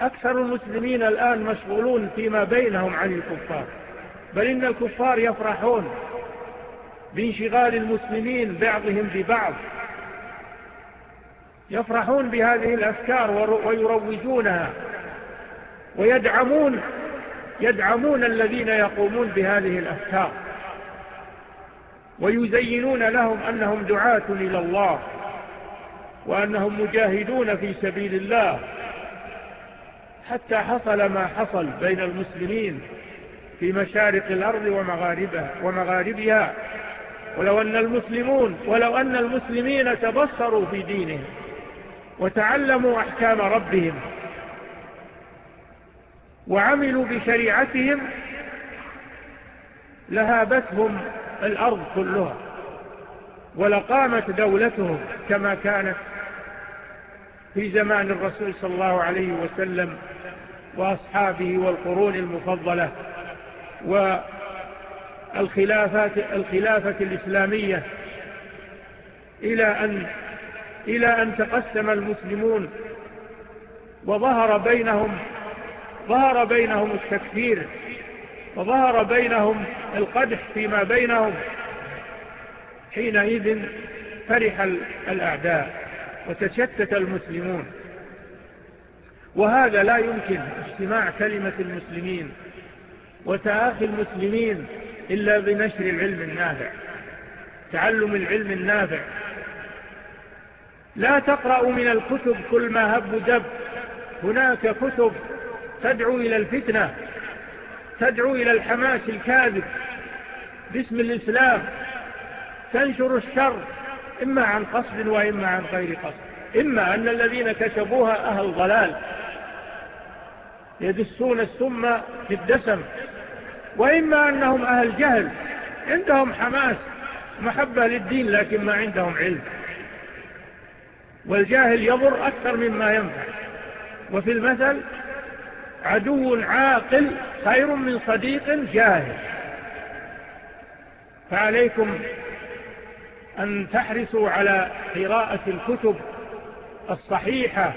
أكثر المسلمين الآن مشغولون فيما بينهم عن الكفار. بل إن الكفار يفرحون بانشغال المسلمين بعضهم ببعض. يفرحون بهذه الأفكار ويروجونها. ويدعمون يدعمون الذين يقومون بهذه الأفكار. ويزينون لهم أنهم دعاة إلى الله وأنهم مجاهدون في سبيل الله حتى حصل ما حصل بين المسلمين في مشارق الأرض ومغاربها, ومغاربها. ولو أن المسلمون ولو أن المسلمين تبصروا في دينهم وتعلموا أحكام ربهم وعملوا بشريعتهم لهابتهم الأرض كلها ولقامت دولتهم كما كانت في زمان الرسول صلى الله عليه وسلم وأصحابه والقرون المفضلة والخلافات الخلافة الإسلامية إلى أن, إلى أن تقسم المسلمون وظهر بينهم ظهر بينهم التكفير وظهر بينهم القدح فيما بينهم. حينئذ فرح الأعداء وتشتت المسلمون. وهذا لا يمكن اجتماع كلمة المسلمين وتآخي المسلمين إلا بنشر العلم النافع تعلم العلم النافع. لا تقرأ من الكتب كل ما هب دب هناك كتب تدعو إلى الفتنة. تدعو إلى الحماس الكاذب. باسم الإسلام. تنشر الشر. إما عن قصد وإما عن غير قصد. إما أن الذين كشفوها أهل ضلال. يدسون السم في الدسم. وإما أنهم أهل جهل. عندهم حماس. محبة للدين لكن ما عندهم علم. والجاهل يضر أكثر مما ينفع. وفي المثل عدو عاقل خير من صديق جاهل. فعليكم أن تحرصوا على قراءة الكتب الصحيحة.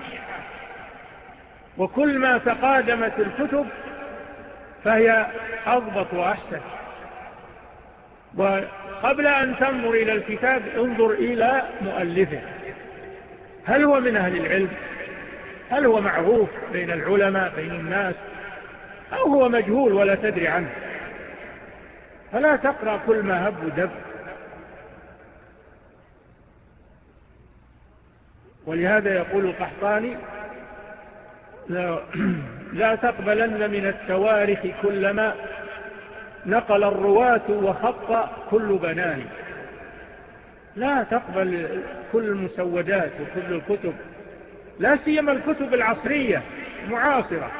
وكل ما تقادمت الكتب فهي أضبط وأحسن. وقبل أن تنظر إلى الكتاب انظر إلى مؤلفه. هل هو من أهل العلم؟ هل هو معروف بين العلماء بين الناس؟ أو هو مجهول ولا تدري عنه؟ فلا تقرأ كل ما هب ودب. ولهذا يقول القحطاني لا, لا تقبلن من التوارث كلما نقل الرواة وخط كل بنان. لا تقبل كل المسودات وكل الكتب. لا سيما الكتب العصرية معاصرة.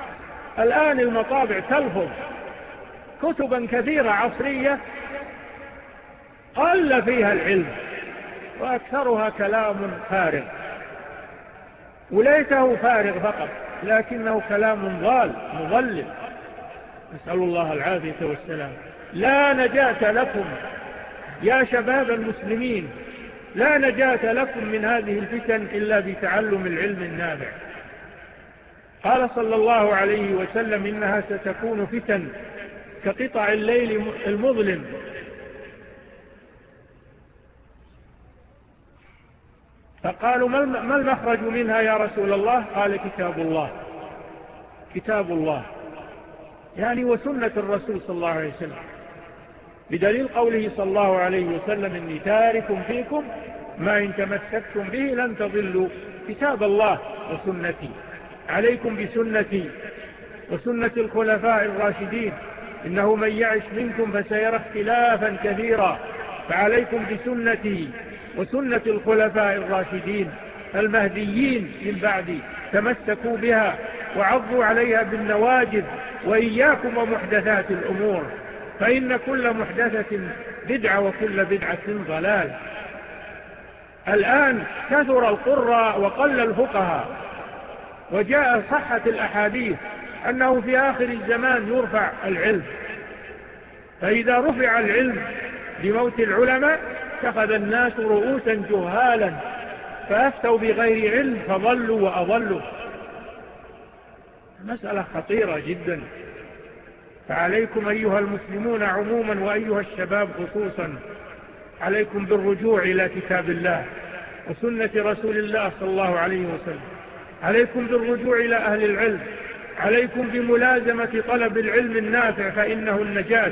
الآن المطابع تلفظ كتبا كثيرة عصرية قل فيها العلم وأكثرها كلام فارغ. وليته فارغ فقط لكنه كلام ضال مضلل. نسأل الله العافية والسلام. لا نجاة لكم يا شباب المسلمين. لا نجاة لكم من هذه الفتن إلا بتعلم العلم النابع. قال صلى الله عليه وسلم إنها ستكون فتن كقطع الليل المظلم. فقالوا ما المخرج منها يا رسول الله؟ قال كتاب الله. كتاب الله. يعني وسنة الرسول صلى الله عليه وسلم. بدليل قوله صلى الله عليه وسلم إني تارك فيكم ما إن تمسكتم به لن تضلوا. كتاب الله وسنتي. عليكم بسنتي وسنة الخلفاء الراشدين. إنه من يعش منكم فسيرى اختلافا كثيرا فعليكم بسنتي وسنة الخلفاء الراشدين. المهديين من بعدي. تمسكوا بها وعضوا عليها بالنواجذ وإياكم ومحدثات الأمور. فإن كل محدثة بدعة وكل بدعة ضلال. الآن كثر القراء وقل الفقهاء وجاء صحة الأحاديث أنه في آخر الزمان يرفع العلم. فإذا رفع العلم بموت العلماء اتخذ الناس رؤوسا جهالا فأفتوا بغير علم فضلوا وأضلوا. مسألة خطيرة جداً. فعليكم أيها المسلمون عموما وأيها الشباب خصوصا. عليكم بالرجوع إلى كتاب الله وسنة رسول الله صلى الله عليه وسلم. عليكم بالرجوع إلى أهل العلم. عليكم بملازمة طلب العلم النافع فإنه النجاة.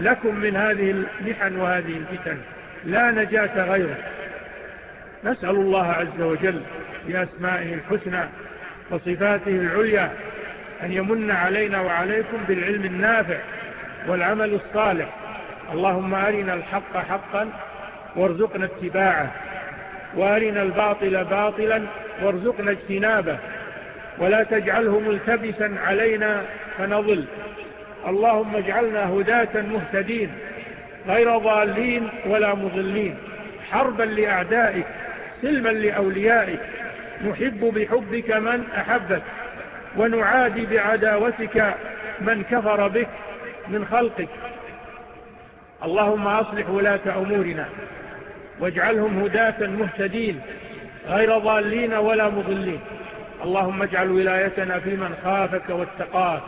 لكم من هذه المحن وهذه الفتن. لا نجاة غيره. نسأل الله عز وجل بأسمائه الحسنى وصفاته العليا أن يمن علينا وعليكم بالعلم النافع والعمل الصالح. اللهم أرنا الحق حقا وارزقنا اتباعه. وأرنا الباطل باطلا وارزقنا اجتنابه. ولا تجعله ملتبسا علينا فنضل. اللهم اجعلنا هداة مهتدين غير ضالين ولا مضلين. حربا لأعدائك سلما لأوليائك. نحب بحبك من أحبك. ونعادي بعداوتك من كفر بك من خلقك. اللهم أصلح ولاة أمورنا واجعلهم هداة مهتدين غير ضالين ولا مضلين. اللهم اجعل ولايتنا في من خافك واتقاك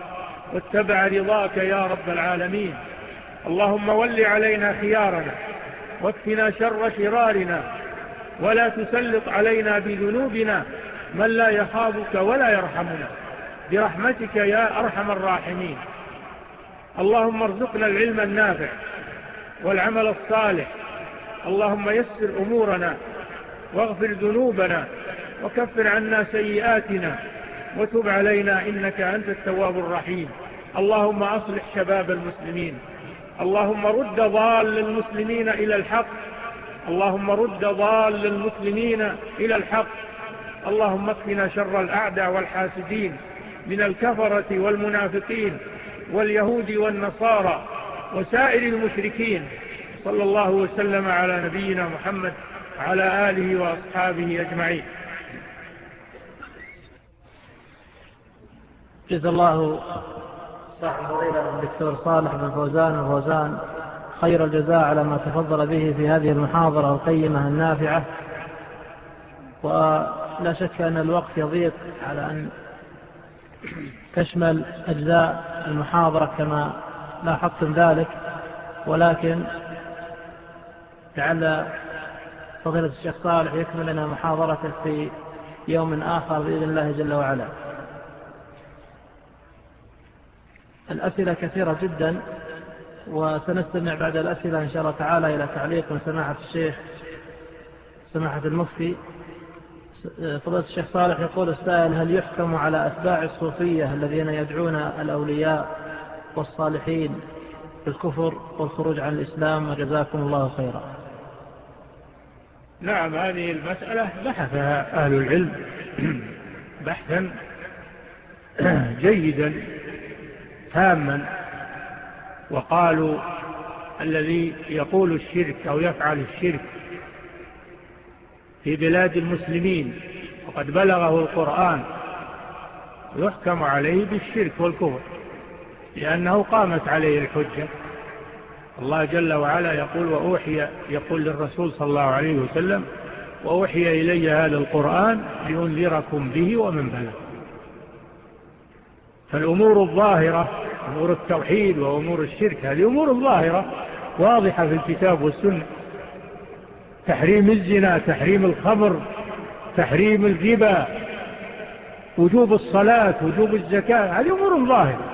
واتبع رضاك يا رب العالمين. اللهم ول علينا خيارنا واكفنا شر شرارنا ولا تسلط علينا بذنوبنا من لا يخافك ولا يرحمنا. برحمتك يا أرحم الراحمين. اللهم ارزقنا العلم النافع والعمل الصالح. اللهم يسر أمورنا واغفر ذنوبنا وكفر عنا سيئاتنا وتب علينا إنك أنت التواب الرحيم. اللهم أصلح شباب المسلمين. اللهم رد ضال المسلمين إلى الحق. اللهم رد ضال المسلمين إلى الحق. اللهم اكفنا شر الأعدى والحاسدين. من الكفرة والمنافقين واليهود والنصارى وسائر المشركين. صلى الله وسلم على نبينا محمد على آله وأصحابه أجمعين. جزا الله صاحب فضيلة الدكتور صالح بن فوزان وفوزان. خير الجزاء على ما تفضل به في هذه المحاضرة القيمة النافعة. ولا شك أن الوقت يضيق على أن تشمل أجزاء المحاضرة كما لاحظتم ذلك ولكن لعل فضيلة الشيخ صالح يكمل لنا محاضرته في يوم آخر بإذن الله جل وعلا. الأسئلة كثيرة جدا وسنستمع بعد الأسئلة إن شاء الله تعالى إلى تعليق من سماحة الشيخ سماحة المفتي. فضيلة الشيخ صالح يقول السائل هل يحكم على أتباع الصوفية الذين يدعون الأولياء والصالحين بالكفر والخروج عن الإسلام؟ وجزاكم الله خيرا. نعم هذه المسألة بحثها أهل العلم بحثا جيدا تاما وقالوا الذي يقول الشرك أو يفعل الشرك في بلاد المسلمين وقد بلغه القرآن. يحكم عليه بالشرك والكفر لأنه قامت عليه الحجة. الله جل وعلا يقول وأوحي يقول للرسول صلى الله عليه وسلم وأوحي إلي هذا القرآن لأنذركم به ومن بلغ فالأمور الظاهرة أمور التوحيد وأمور الشرك هذه أمور ظاهرة واضحة في الكتاب والسنة. تحريم الزنا تحريم الخمر تحريم الغباء وجوب الصلاة وجوب الزكاة هذه أمور ظاهرة.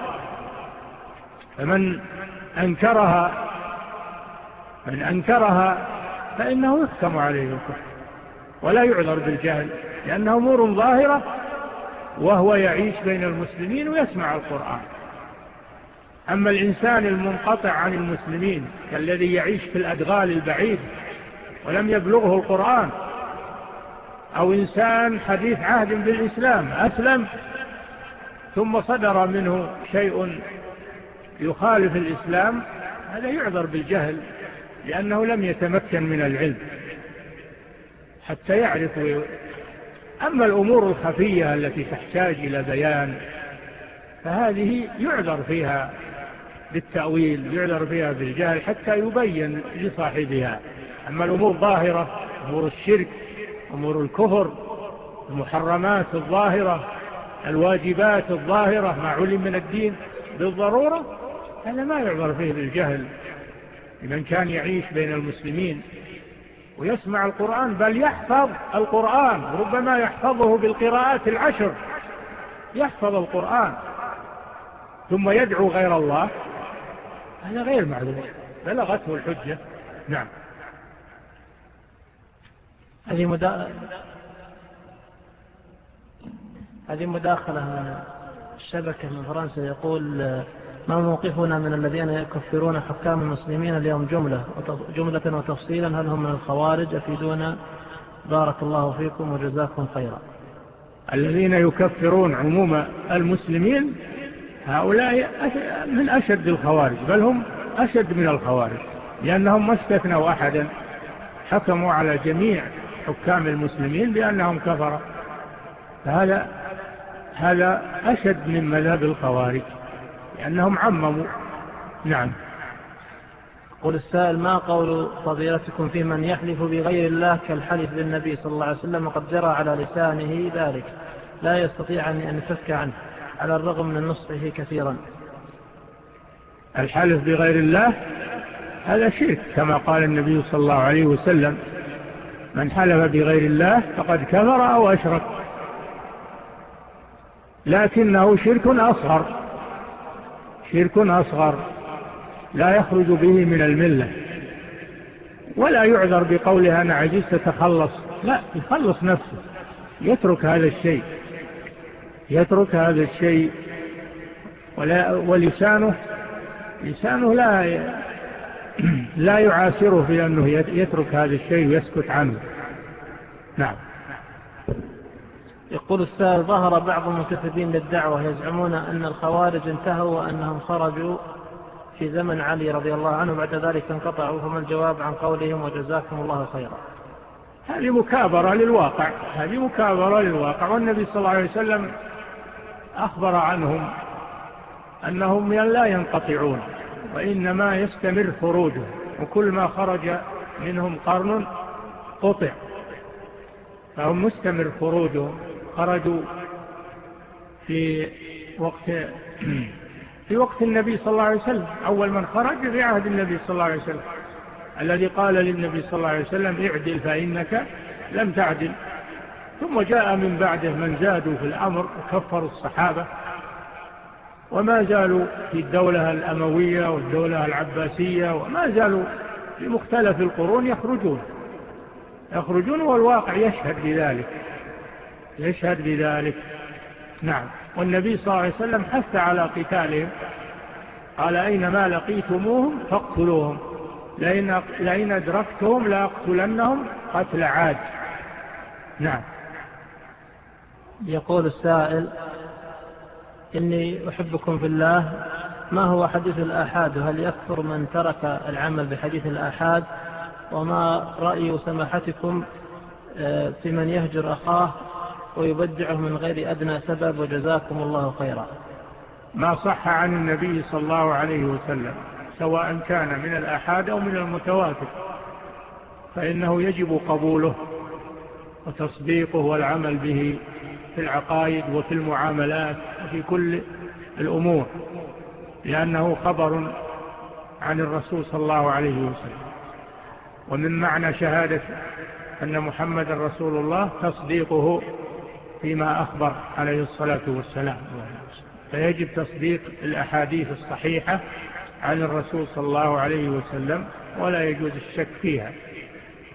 فمن أنكرها من أنكرها فإنه يحكم عليه الكفر ولا يعذر بالجهل لأنها أمور ظاهرة وهو يعيش بين المسلمين ويسمع القرآن. أما الإنسان المنقطع عن المسلمين كالذي يعيش في الأدغال البعيد ولم يبلغه القرآن. أو إنسان حديث عهد بالإسلام أسلم ثم صدر منه شيء يخالف الإسلام هذا يعذر بالجهل لأنه لم يتمكن من العلم حتى يعرف أما الأمور الخفية التي تحتاج إلى بيان فهذه يعذر فيها بالتأويل يعذر فيها بالجهل حتى يبين لصاحبها. أما الأمور ظاهرة أمور الشرك أمور الكفر المحرمات الظاهرة الواجبات الظاهرة ما علم من الدين بالضرورة هذا ما يعبر فيه بالجهل لمن كان يعيش بين المسلمين ويسمع القرآن بل يحفظ القرآن ربما يحفظه بالقراءات العشر يحفظ القرآن ثم يدعو غير الله هذا غير معلوم بلغته الحجة نعم. هذه مدا... هذه مداخلة من الشبكة من فرنسا يقول ما موقفنا من الذين يكفرون حكام المسلمين اليوم جملة جملة وتفصيلا؟ هل هم من الخوارج؟ أفيدونا؟ بارك الله فيكم وجزاكم خيرا. الذين يكفرون عموم المسلمين هؤلاء من أشد الخوارج بل هم أشد من الخوارج لأنهم ما استثنوا أحدا حكموا على جميع حكام المسلمين بأنهم كفر. فهذا هذا أشد من مذهب الخوارج لأنهم عمموا. نعم. قل السائل ما قول فضيلتكم في من يحلف بغير الله كالحلف للنبي صلى الله عليه وسلم وقد جرى على لسانه ذلك؟ لا يستطيع أن يفك عنه على الرغم من نصحه كثيرا. الحلف بغير الله هذا شرك كما قال النبي صلى الله عليه وسلم. من حلف بغير الله فقد كفر أو أشرك. لكنه شرك أصغر. شرك أصغر. لا يخرج به من الملة. ولا يعذر بقولها أنا عجيز تتخلص لا يخلص نفسه. يترك هذا الشيء. يترك هذا الشيء. ولا ولسانه لسانه لا لا يعاسره انه يترك هذا الشيء ويسكت عنه. نعم. يقول السائل ظهر بعض المنتسبين للدعوة يزعمون أن الخوارج انتهوا وأنهم خرجوا في زمن علي رضي الله عنه. بعد ذلك انقطعوا فما الجواب عن قولهم؟ وجزاكم الله خيرا. هذه مكابرة للواقع. هذه مكابرة للواقع. والنبي صلى الله عليه وسلم أخبر عنهم أنهم لا ينقطعون. وإنما يستمر خروجه وكل ما خرج منهم قرن قطع. فهم مستمر خروجهم خرجوا في وقت في وقت النبي صلى الله عليه وسلم. أول من خرج في عهد النبي صلى الله عليه وسلم. الذي قال للنبي صلى الله عليه وسلم اعدل فإنك لم تعدل. ثم جاء من بعده من زادوا في الأمر وكفروا الصحابة. وما زالوا في الدولة الأموية والدولة العباسية وما زالوا في مختلف القرون يخرجون. يخرجون والواقع يشهد بذلك. يشهد بذلك. نعم. والنبي صلى الله عليه وسلم حث على قتالهم. قال أينما لقيتموهم فاقتلوهم. لئن, لئن أدركتهم لأقتلنهم قتل عاد. نعم. يقول السائل إني أحبكم في الله. ما هو حديث الآحاد؟ وهل يكثر من ترك العمل بحديث الآحاد؟ وما رأي سماحتكم آه، في من يهجر أخاه ويبدعه من غير أدنى سبب وجزاكم الله خيرا. ما صح عن النبي صلى الله عليه وسلم سواء كان من الأحاد أو من المتواتر فإنه يجب قبوله وتصديقه والعمل به في العقائد وفي المعاملات. في كل الأمور لأنه خبر عن الرسول صلى الله عليه وسلم. ومن معنى شهادة أن محمد رسول الله تصديقه فيما أخبر عليه الصلاة والسلام. فيجب تصديق الأحاديث الصحيحة عن الرسول صلى الله عليه وسلم ولا يجوز الشك فيها.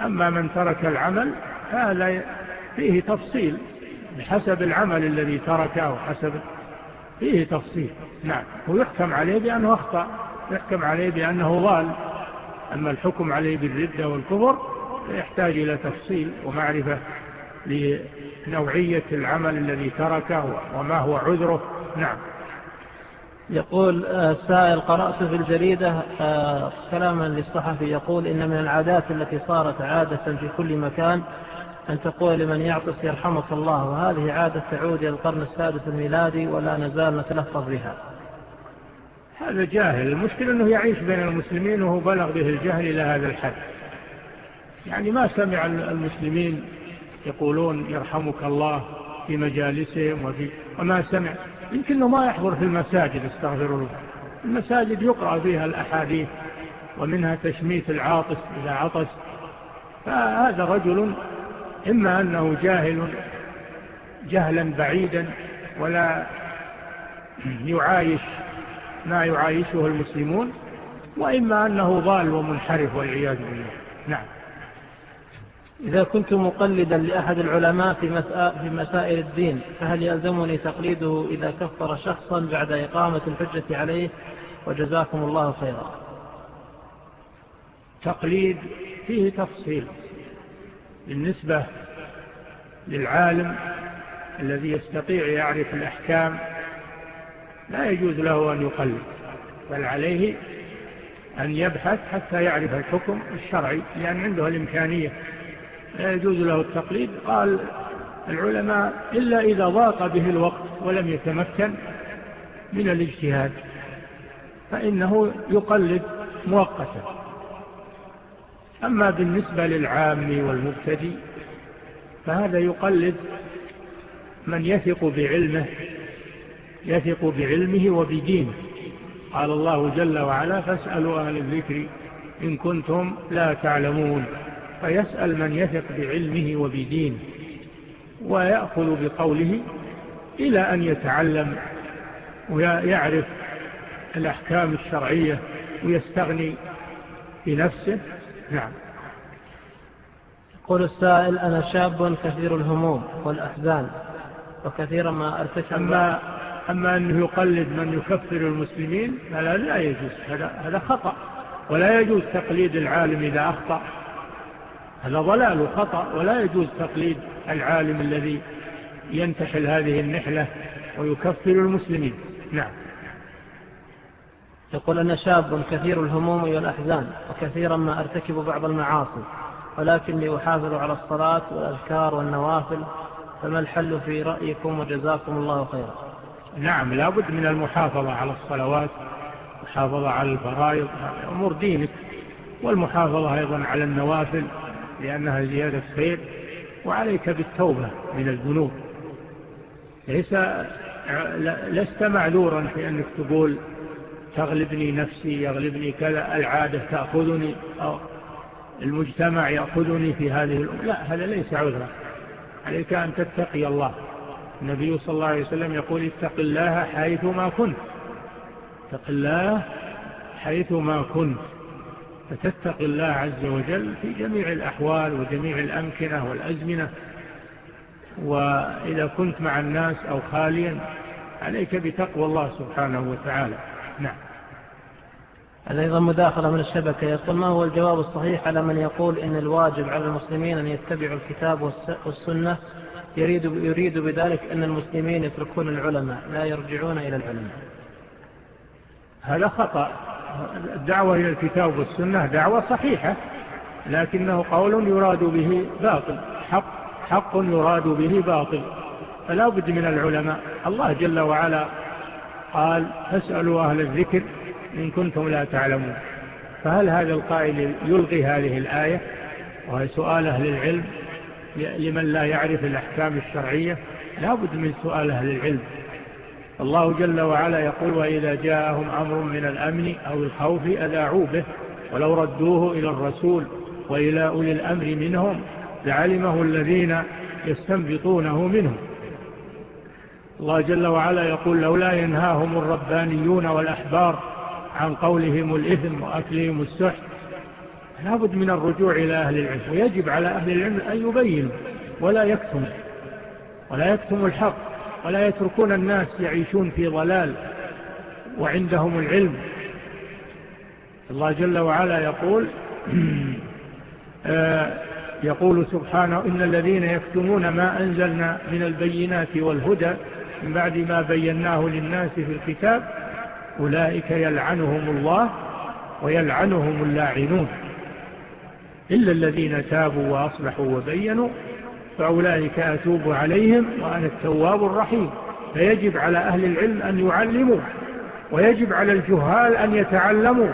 أما من ترك العمل فهذا فيه تفصيل بحسب العمل الذي تركه حسب فيه تفصيل. نعم. ويحكم عليه بأنه أخطأ. يحكم عليه بأنه ضال. أما الحكم عليه بالردة والكفر فيحتاج إلى تفصيل ومعرفة لنوعية العمل الذي تركه وما هو عذره. نعم. يقول آه، سائل قرأت في الجريدة آه، كلاما للصحفي يقول إن من العادات التي صارت عادة في كل مكان أن تقول لمن يعطس يرحمك الله وهذه عادة تعود إلى القرن السادس الميلادي ولا نزال نتلفظ بها. هذا جاهل. المشكلة أنه يعيش بين المسلمين وهو بلغ به الجهل إلى هذا الحد. يعني ما سمع المسلمين يقولون يرحمك الله في مجالسهم وفي وما سمع. يمكنه ما يحضر في المساجد استغفر الله. المساجد يقرأ فيها الأحاديث ومنها تشميت العاطس إذا عطس. فهذا رجل إما أنه جاهل جهلا بعيدا ولا يعايش ما يعايشه المسلمون وإما أنه ضال ومنحرف والعياذ بالله. نعم. إذا كنت مقلدا لأحد العلماء في مسائل الدين فهل يلزمني تقليده إذا كفر شخصا بعد إقامة الحجة عليه؟ وجزاكم الله خيرا. تقليد فيه تفصيل. بالنسبة للعالم الذي يستطيع يعرف الأحكام لا يجوز له أن يقلد بل عليه أن يبحث حتى يعرف الحكم الشرعي لأن عنده الإمكانية. لا يجوز له التقليد. قال العلماء إلا إذا ضاق به الوقت ولم يتمكن من الاجتهاد فإنه يقلد مؤقتا. أما بالنسبة للعام والمبتدي فهذا يقلد من يثق بعلمه يثق بعلمه وبدينه. قال الله جل وعلا فاسألوا أهل الذكر إن كنتم لا تعلمون. فيسأل من يثق بعلمه وبدينه ويأخذ بقوله إلى أن يتعلم ويعرف الأحكام الشرعية ويستغني بنفسه. نعم. يقول السائل أنا شاب كثير الهموم والأحزان وكثيرا ما أرتكب أما, أما أنه يقلد من يكفر المسلمين فلا لا يجوز. هذا, هذا خطأ. ولا يجوز تقليد العالم إذا أخطأ. هذا ضلال وخطأ. ولا يجوز تقليد العالم الذي ينتحل هذه النحلة ويكفر المسلمين. نعم. يقول أنا شاب كثير الهموم والأحزان وكثيرا ما أرتكب بعض المعاصي ولكني أحافظ على الصلاة والأذكار والنوافل فما الحل في رأيكم وجزاكم الله خيرا؟ نعم لابد من المحافظة على الصلوات محافظة على الفرائض أمور دينك والمحافظة أيضا على النوافل لأنها زيادة خير وعليك بالتوبة من الذنوب. ليس لست معذورا في أنك تقول تغلبني نفسي يغلبني كذا العادة تأخذني أو المجتمع يأخذني في هذه الأمور. لا هذا ليس عذرا. عليك أن تتقي الله. النبي صلى الله عليه وسلم يقول اتق الله حيث ما كنت. اتق الله حيث ما كنت. فتتق الله عز وجل في جميع الأحوال وجميع الأمكنة والأزمنة. وإذا كنت مع الناس أو خاليا عليك بتقوى الله سبحانه وتعالى. نعم. هذا أيضا مداخلة من الشبكة. يقول ما هو الجواب الصحيح على من يقول إن الواجب على المسلمين أن يتبعوا الكتاب والسنة يريد, يريد بذلك أن المسلمين يتركون العلماء لا يرجعون إلى العلماء. هذا خطأ. الدعوة إلى الكتاب والسنة دعوة صحيحة لكنه قول يراد به باطل. حق, حق يراد به باطل. فلا بد من العلماء. الله جل وعلا قال فاسألوا أهل الذكر إن كنتم لا تعلمون. فهل هذا القائل يلغي هذه الآية؟ وهي سؤال أهل العلم. لمن لا يعرف الأحكام الشرعية لا بد من سؤال أهل العلم. الله جل وعلا يقول وإذا جاءهم أمر من الأمن أو الخوف أذاعوا به ولو ردوه إلى الرسول وإلى أولي الأمر منهم لعلمه الذين يستنبطونه منهم. الله جل وعلا يقول لولا ينهاهم الربانيون والأحبار عن قولهم الإثم وأكلهم السحت لابد من الرجوع إلى أهل العلم ويجب على أهل العلم أن يبين ولا يكتم ولا يكتم الحق ولا يتركون الناس يعيشون في ضلال وعندهم العلم. الله جل وعلا يقول آه، يقول سبحانه إن الذين يكتمون ما أنزلنا من البينات والهدى من بعد ما بيناه للناس في الكتاب أولئك يلعنهم الله ويلعنهم اللاعنون. إلا الذين تابوا وأصلحوا وبينوا فأولئك أتوب عليهم وأنا التواب الرحيم. فيجب على أهل العلم أن يعلموا ويجب على الجهال أن يتعلموا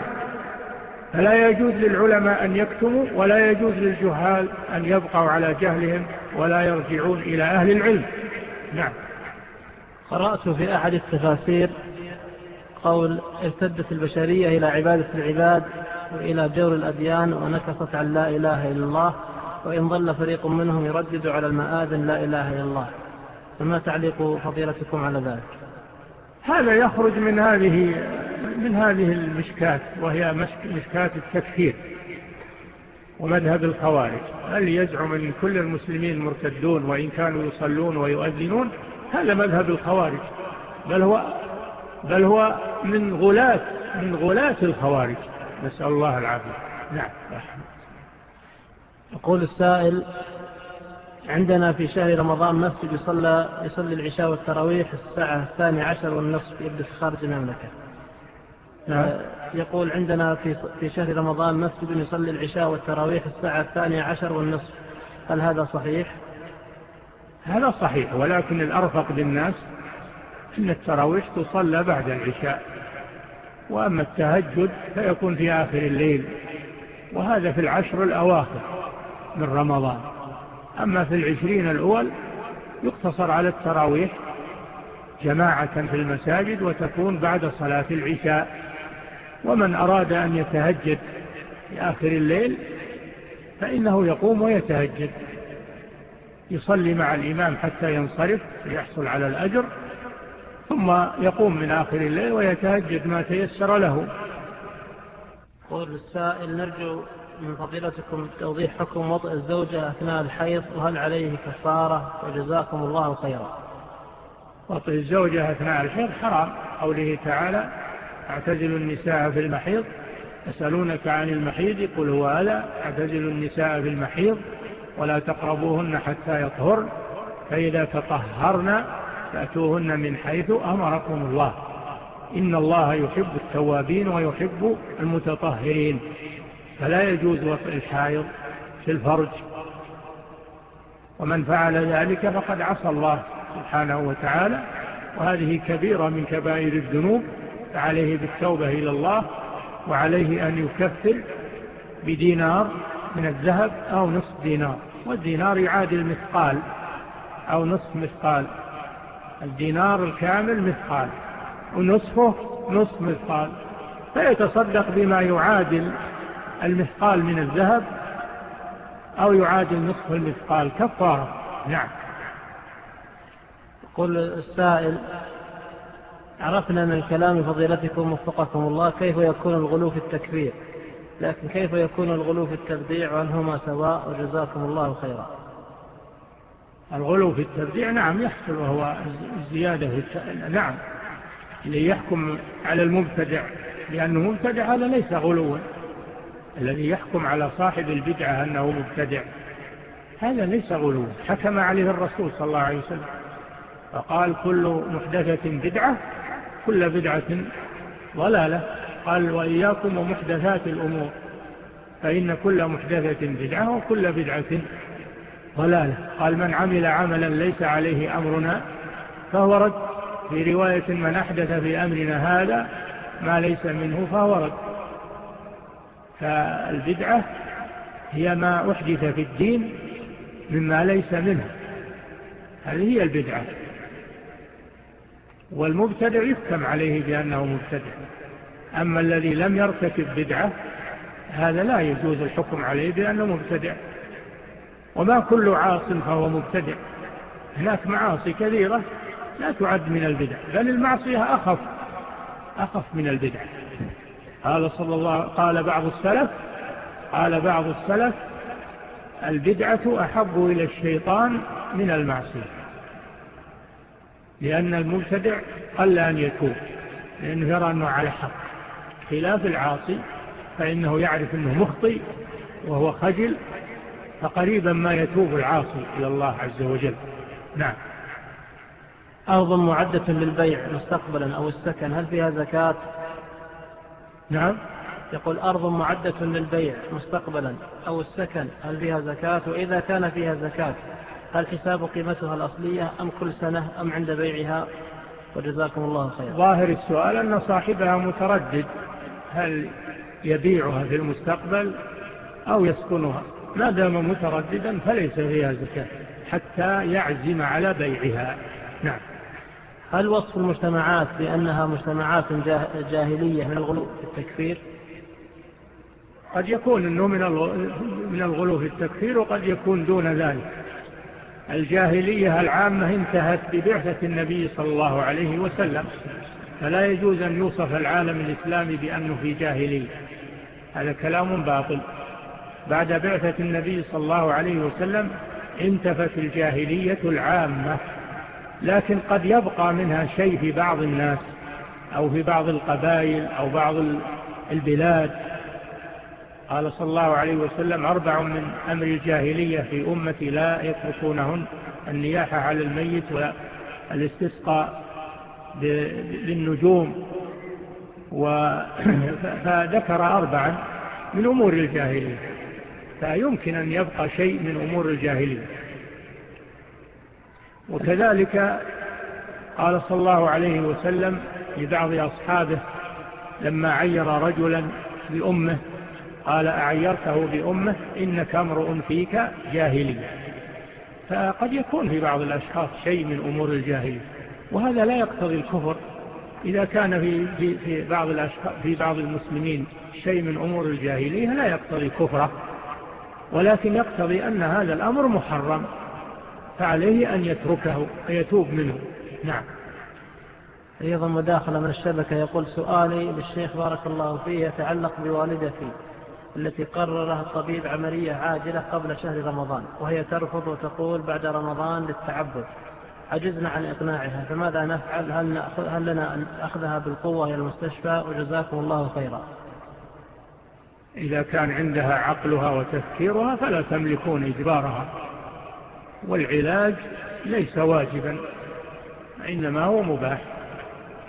فلا يجوز للعلماء أن يكتموا ولا يجوز للجهال أن يبقوا على جهلهم ولا يرجعون إلى أهل العلم. نعم. قرأت في أحد التفاسير قول ارتدت البشرية إلى عبادة العباد وإلى دور الأديان ونكصت عن لا إله إلا الله وإن ظل فريق منهم يردد على المآذن لا إله إلا الله. فما تعليق فضيلتكم على ذلك؟ هذا يخرج من هذه من هذه المشكات وهي مشكات التكفير ومذهب الخوارج. هل يزعم أن كل المسلمين مرتدون وإن كانوا يصلون ويؤذنون؟ هذا مذهب الخوارج بل هو, بل هو من غلات من غلات الخوارج. نسأل الله العافية. نعم. يقول السائل عندنا في شهر رمضان مسجد يصلى, يصلي العشاء والتراويح الساعة الثانية عشر والنصف يبدأ في خارج المملكة. نعم. آه، يقول عندنا في في شهر رمضان مسجد يصلي العشاء والتراويح الساعة الثانية عشر والنصف. هل هذا صحيح؟ هذا صحيح ولكن الأرفق للناس أن التراويح تصلى بعد العشاء وأما التهجد فيكون في آخر الليل وهذا في العشر الأواخر من رمضان. أما في العشرين الأول يقتصر على التراويح جماعة في المساجد وتكون بعد صلاة العشاء. ومن أراد أن يتهجد في آخر الليل فإنه يقوم ويتهجد. يصلي مع الإمام حتى ينصرف ليحصل على الأجر ثم يقوم من آخر الليل ويتهجد ما تيسر له. قول السائل نرجو من فضيلتكم توضيح حكم وطئ الزوجة أثناء الحيض وهل عليه كفارة؟ وجزاكم الله خيرا. وطئ الزوجة أثناء الحيض حرام. قوله تعالى اعتزلوا النساء في المحيض. يسألونك عن المحيض قل هو ألا. اعتزلوا النساء في المحيض. ولا تقربوهن حتى يطهرن. فإذا تطهرن فأتوهن من حيث أمركم الله. إن الله يحب التوابين ويحب المتطهرين. فلا يجوز وطء الحائض في الفرج. ومن فعل ذلك فقد عصى الله سبحانه وتعالى. وهذه كبيرة من كبائر الذنوب. فعليه بالتوبة إلى الله. وعليه أن يكفر بدينار من الذهب أو نصف دينار. والدينار يعادل مثقال أو نصف مثقال. الدينار الكامل مثقال ونصفه نصف مثقال. فيتصدق بما يعادل المثقال من الذهب أو يعادل نصف المثقال كفارة. نعم. يقول السائل عرفنا من كلام فضيلتكم وفقكم الله كيف يكون الغلو في التكبير لكن كيف يكون الغلو في التبديع وأنهما سواء؟ وجزاكم الله خيرا. الغلو في التبديع نعم يحصل وهو الزيادة في نعم. ليحكم يحكم على المبتدع لأنه مبتدع هذا ليس غلوا. الذي يحكم على صاحب البدعة أنه مبتدع هذا ليس غلوا حكم عليه الرسول صلى الله عليه وسلم فقال كل محدثة بدعة كل بدعة ضلالة. قال وإياكم ومحدثات الأمور فإن كل محدثة بدعة وكل بدعة ضلالة. قال من عمل عملا ليس عليه أمرنا فهو رد. في رواية من أحدث في أمرنا هذا ما ليس منه فهو رد. فالبدعة هي ما أحدث في الدين مما ليس منه. هذه هي البدعة. والمبتدع يحكم عليه بأنه مبتدع. أما الذي لم يرتكب بدعة هذا لا يجوز الحكم عليه بأنه مبتدع. وما كل عاص فهو مبتدع. هناك معاصي كثيرة لا تعد من البدع بل المعصية أخف أخف من البدع. هذا صلى الله قال بعض السلف قال بعض السلف البدعة أحب إلى الشيطان من المعصية لأن المبتدع قل أن يتوب لأنه يرى أنه على حق. خلاف العاصي فإنه يعرف أنه مخطئ وهو خجل فقريبا ما يتوب العاصي إلى الله عز وجل. نعم. أرض معدة للبيع مستقبلا أو السكن هل فيها زكاة؟ نعم. يقول أرض معدة للبيع مستقبلا أو السكن هل فيها زكاة؟ وإذا كان فيها زكاة هل حساب قيمتها الأصلية أم كل سنة أم عند بيعها؟ وجزاكم الله خير ظاهر السؤال أن صاحبها متردد. هل يبيعها في المستقبل أو يسكنها. ما دام مترددا فليس فيها زكاة حتى يعزم على بيعها. نعم. هل وصف المجتمعات بأنها مجتمعات جاهلية من الغلو في التكفير؟ قد يكون أنه من الغلو في التكفير وقد يكون دون ذلك. الجاهلية العامة انتهت ببعثة النبي صلى الله عليه وسلم. فلا يجوز أن يوصف العالم الإسلامي بأنه في جاهلية. هذا كلام باطل. بعد بعثة النبي صلى الله عليه وسلم انتفت الجاهلية العامة لكن قد يبقى منها شيء في بعض الناس أو في بعض القبائل أو بعض البلاد. قال صلى الله عليه وسلم أربع من أمر الجاهلية في أمتي لا يتركونهن النياحة على الميت والاستسقاء للنجوم فذكر أربعا من أمور الجاهلية فيمكن أن يبقى شيء من أمور الجاهلية. وكذلك قال صلى الله عليه وسلم لبعض أصحابه لما عير رجلا بأمه قال أعيرته بأمه إنك امرؤ فيك جاهلي فقد يكون في بعض الأشخاص شيء من أمور الجاهلية. وهذا لا يقتضي الكفر. إذا كان في, في, في, بعض, في بعض المسلمين شيء من أمور الجاهلية لا يقتضي كفرة ولكن يقتضي أن هذا الأمر محرم فعليه أن يتركه ويتوب منه. نعم. أيضا مداخلة من الشبكة يقول سؤالي للشيخ بارك الله فيه يتعلق بوالدتي التي قررها الطبيب عملية عاجلة قبل شهر رمضان وهي ترفض وتقول بعد رمضان للتعبد. عجزنا عن إقناعها فماذا نفعل؟ هل, نأخذ هل لنا أن أخذها بالقوة إلى المستشفى؟ وجزاكم الله خيرا. إذا كان عندها عقلها وتفكيرها فلا تملكون إجبارها. والعلاج ليس واجبا إنما هو مباح.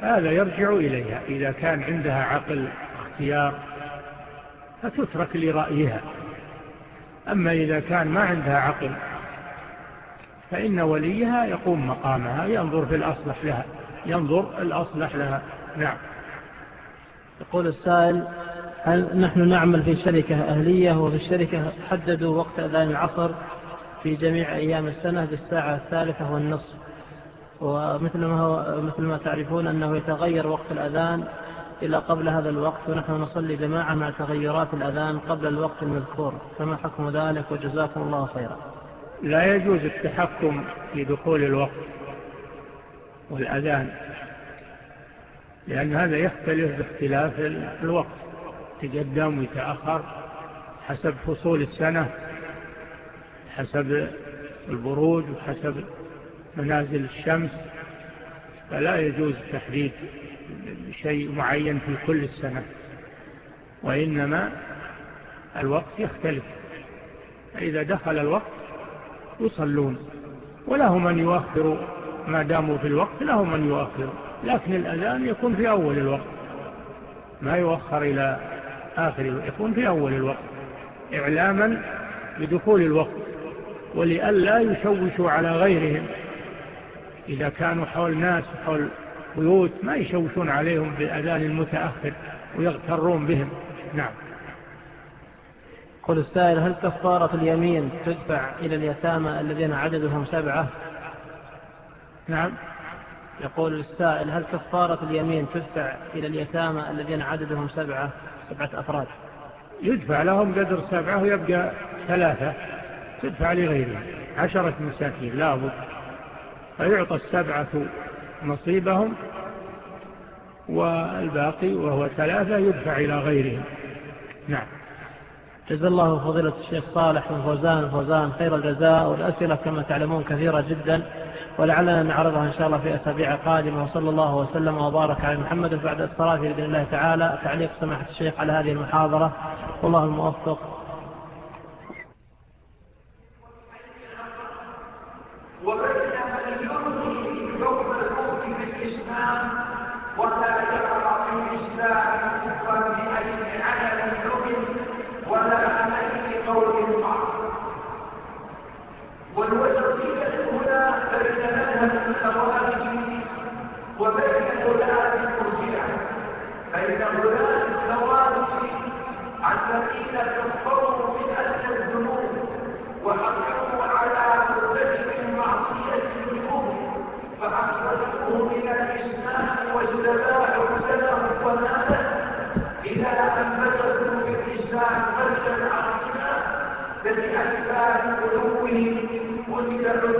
هذا يرجع إليها. إذا كان عندها عقل اختيار فتترك لرأيها. أما إذا كان ما عندها عقل فإن وليها يقوم مقامها ينظر في الأصلح لها ينظر الأصلح لها. نعم. يقول السائل هل نحن نعمل في شركة أهلية وفي الشركة حددوا وقت أذان العصر في جميع أيام السنة بالساعة الثالثة والنصف؟ ومثل ما, هو مثل ما تعرفون أنه يتغير وقت الأذان إلى قبل هذا الوقت ونحن نصلي جماعة مع تغيرات الأذان قبل الوقت المذكور. فما حكم ذلك؟ وجزاكم الله خيرا. لا يجوز التحكم في دخول الوقت والأذان لأن هذا يختلف باختلاف الوقت تقدم ويتأخر حسب فصول السنة حسب البروج وحسب منازل الشمس فلا يجوز تحديد شيء معين في كل السنة وإنما الوقت يختلف. فإذا دخل الوقت يصلون. ولهم من يؤخر ما داموا في الوقت لهم من يؤخر. لكن الأذان يكون في أول الوقت. ما يؤخر إلى آخر يكون في أول الوقت. إعلاما بدخول الوقت. ولئلا يشوشوا على غيرهم. إذا كانوا حول ناس حول بيوت ما يشوشون عليهم بالأذان المتأخر ويغترون بهم. نعم. يقول السائل هل كفارة اليمين تدفع إلى اليتامى الذين عددهم سبعة؟ نعم. يقول السائل هل كفارة اليمين تدفع إلى اليتامى الذين عددهم سبعة؟ سبعة أفراد. يدفع لهم قدر سبعة ويبقى ثلاثة. تدفع لغيرهم عشرة مساكين لابد فيعطى السبعة نصيبهم والباقي وهو ثلاثة يدفع إلى غيرهم. نعم. جزا الله فضيلة الشيخ صالح من فوزان. فوزان خير الجزاء والأسئلة كما تعلمون كثيرة جدا. ولعلنا نعرضها إن شاء الله في أسابيع قادمة. وصلى الله وسلم وبارك على محمد بعد الصلاة بإذن الله تعالى. تعليق سماحة الشيخ على هذه المحاضرة. والله الموفق. وما محبت کی طرف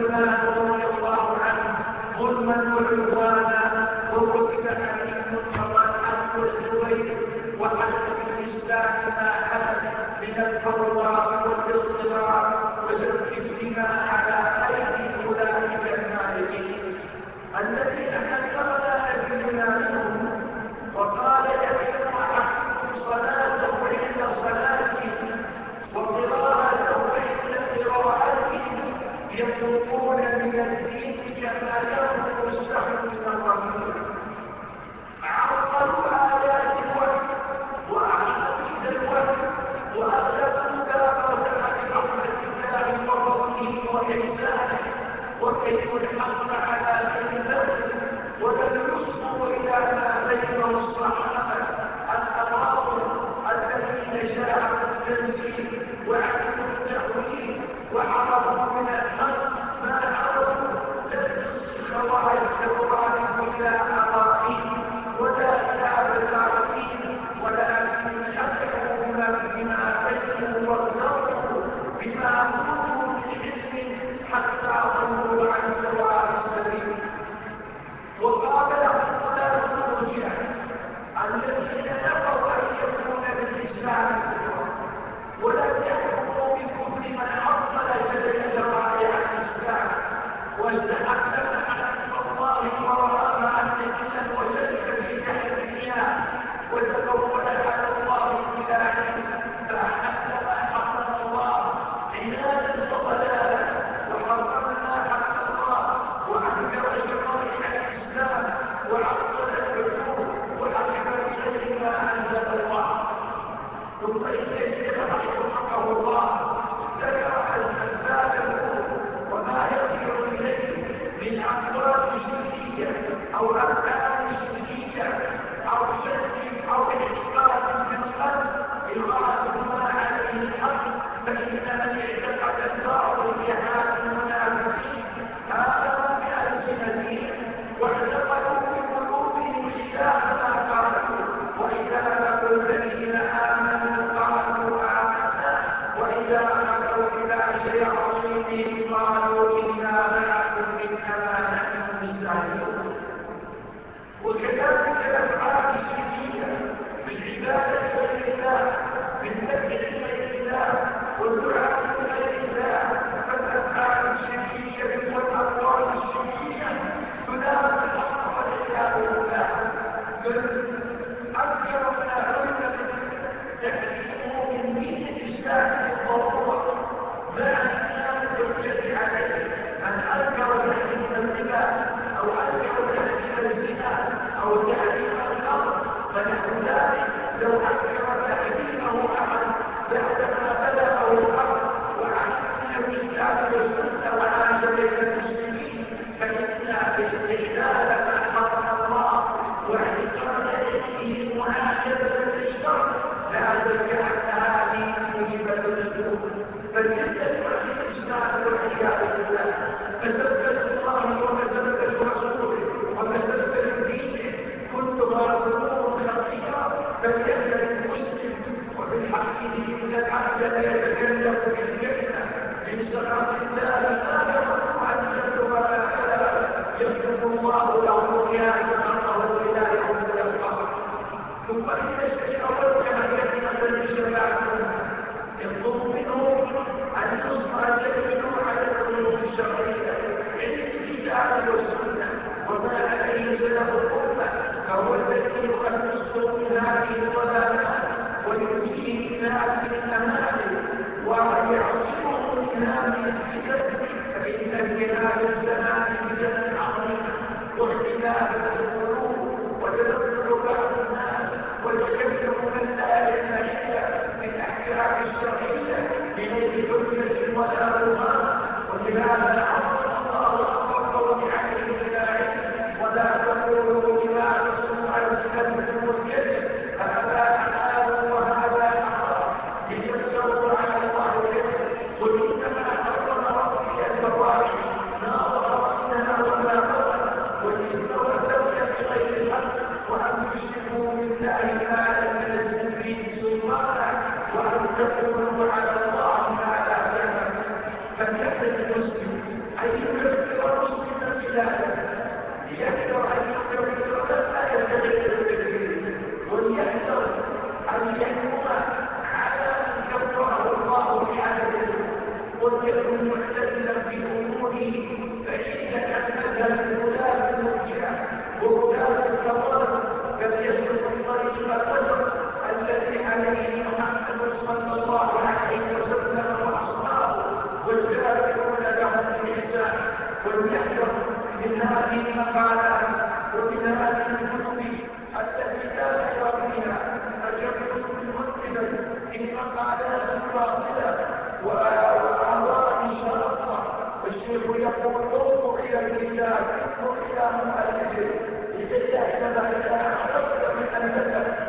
صلى الله عليه وسلم وأصحابه والتابعون لهم باحسان وليحذر من هذه المقالات ومن هذه الكتب التي لا خير فيها فشكل مذنبا في مقالات باطله واعراض شرفه الشيخ يقول انظر إلى الكتاب انظر إلى مؤلفه لكي تحسب اذا احببت من ان تسال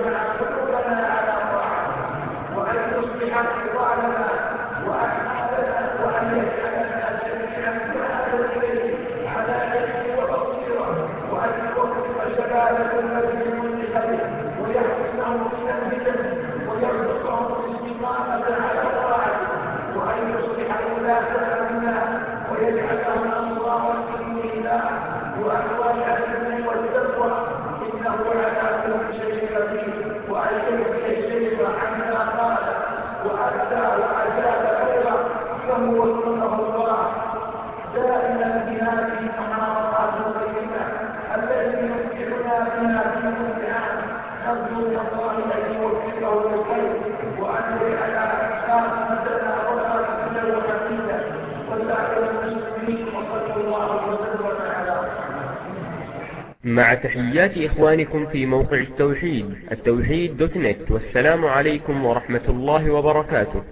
مع تحيات إخوانكم في موقع التوحيد التوحيد دوت نت والسلام عليكم ورحمة الله وبركاته.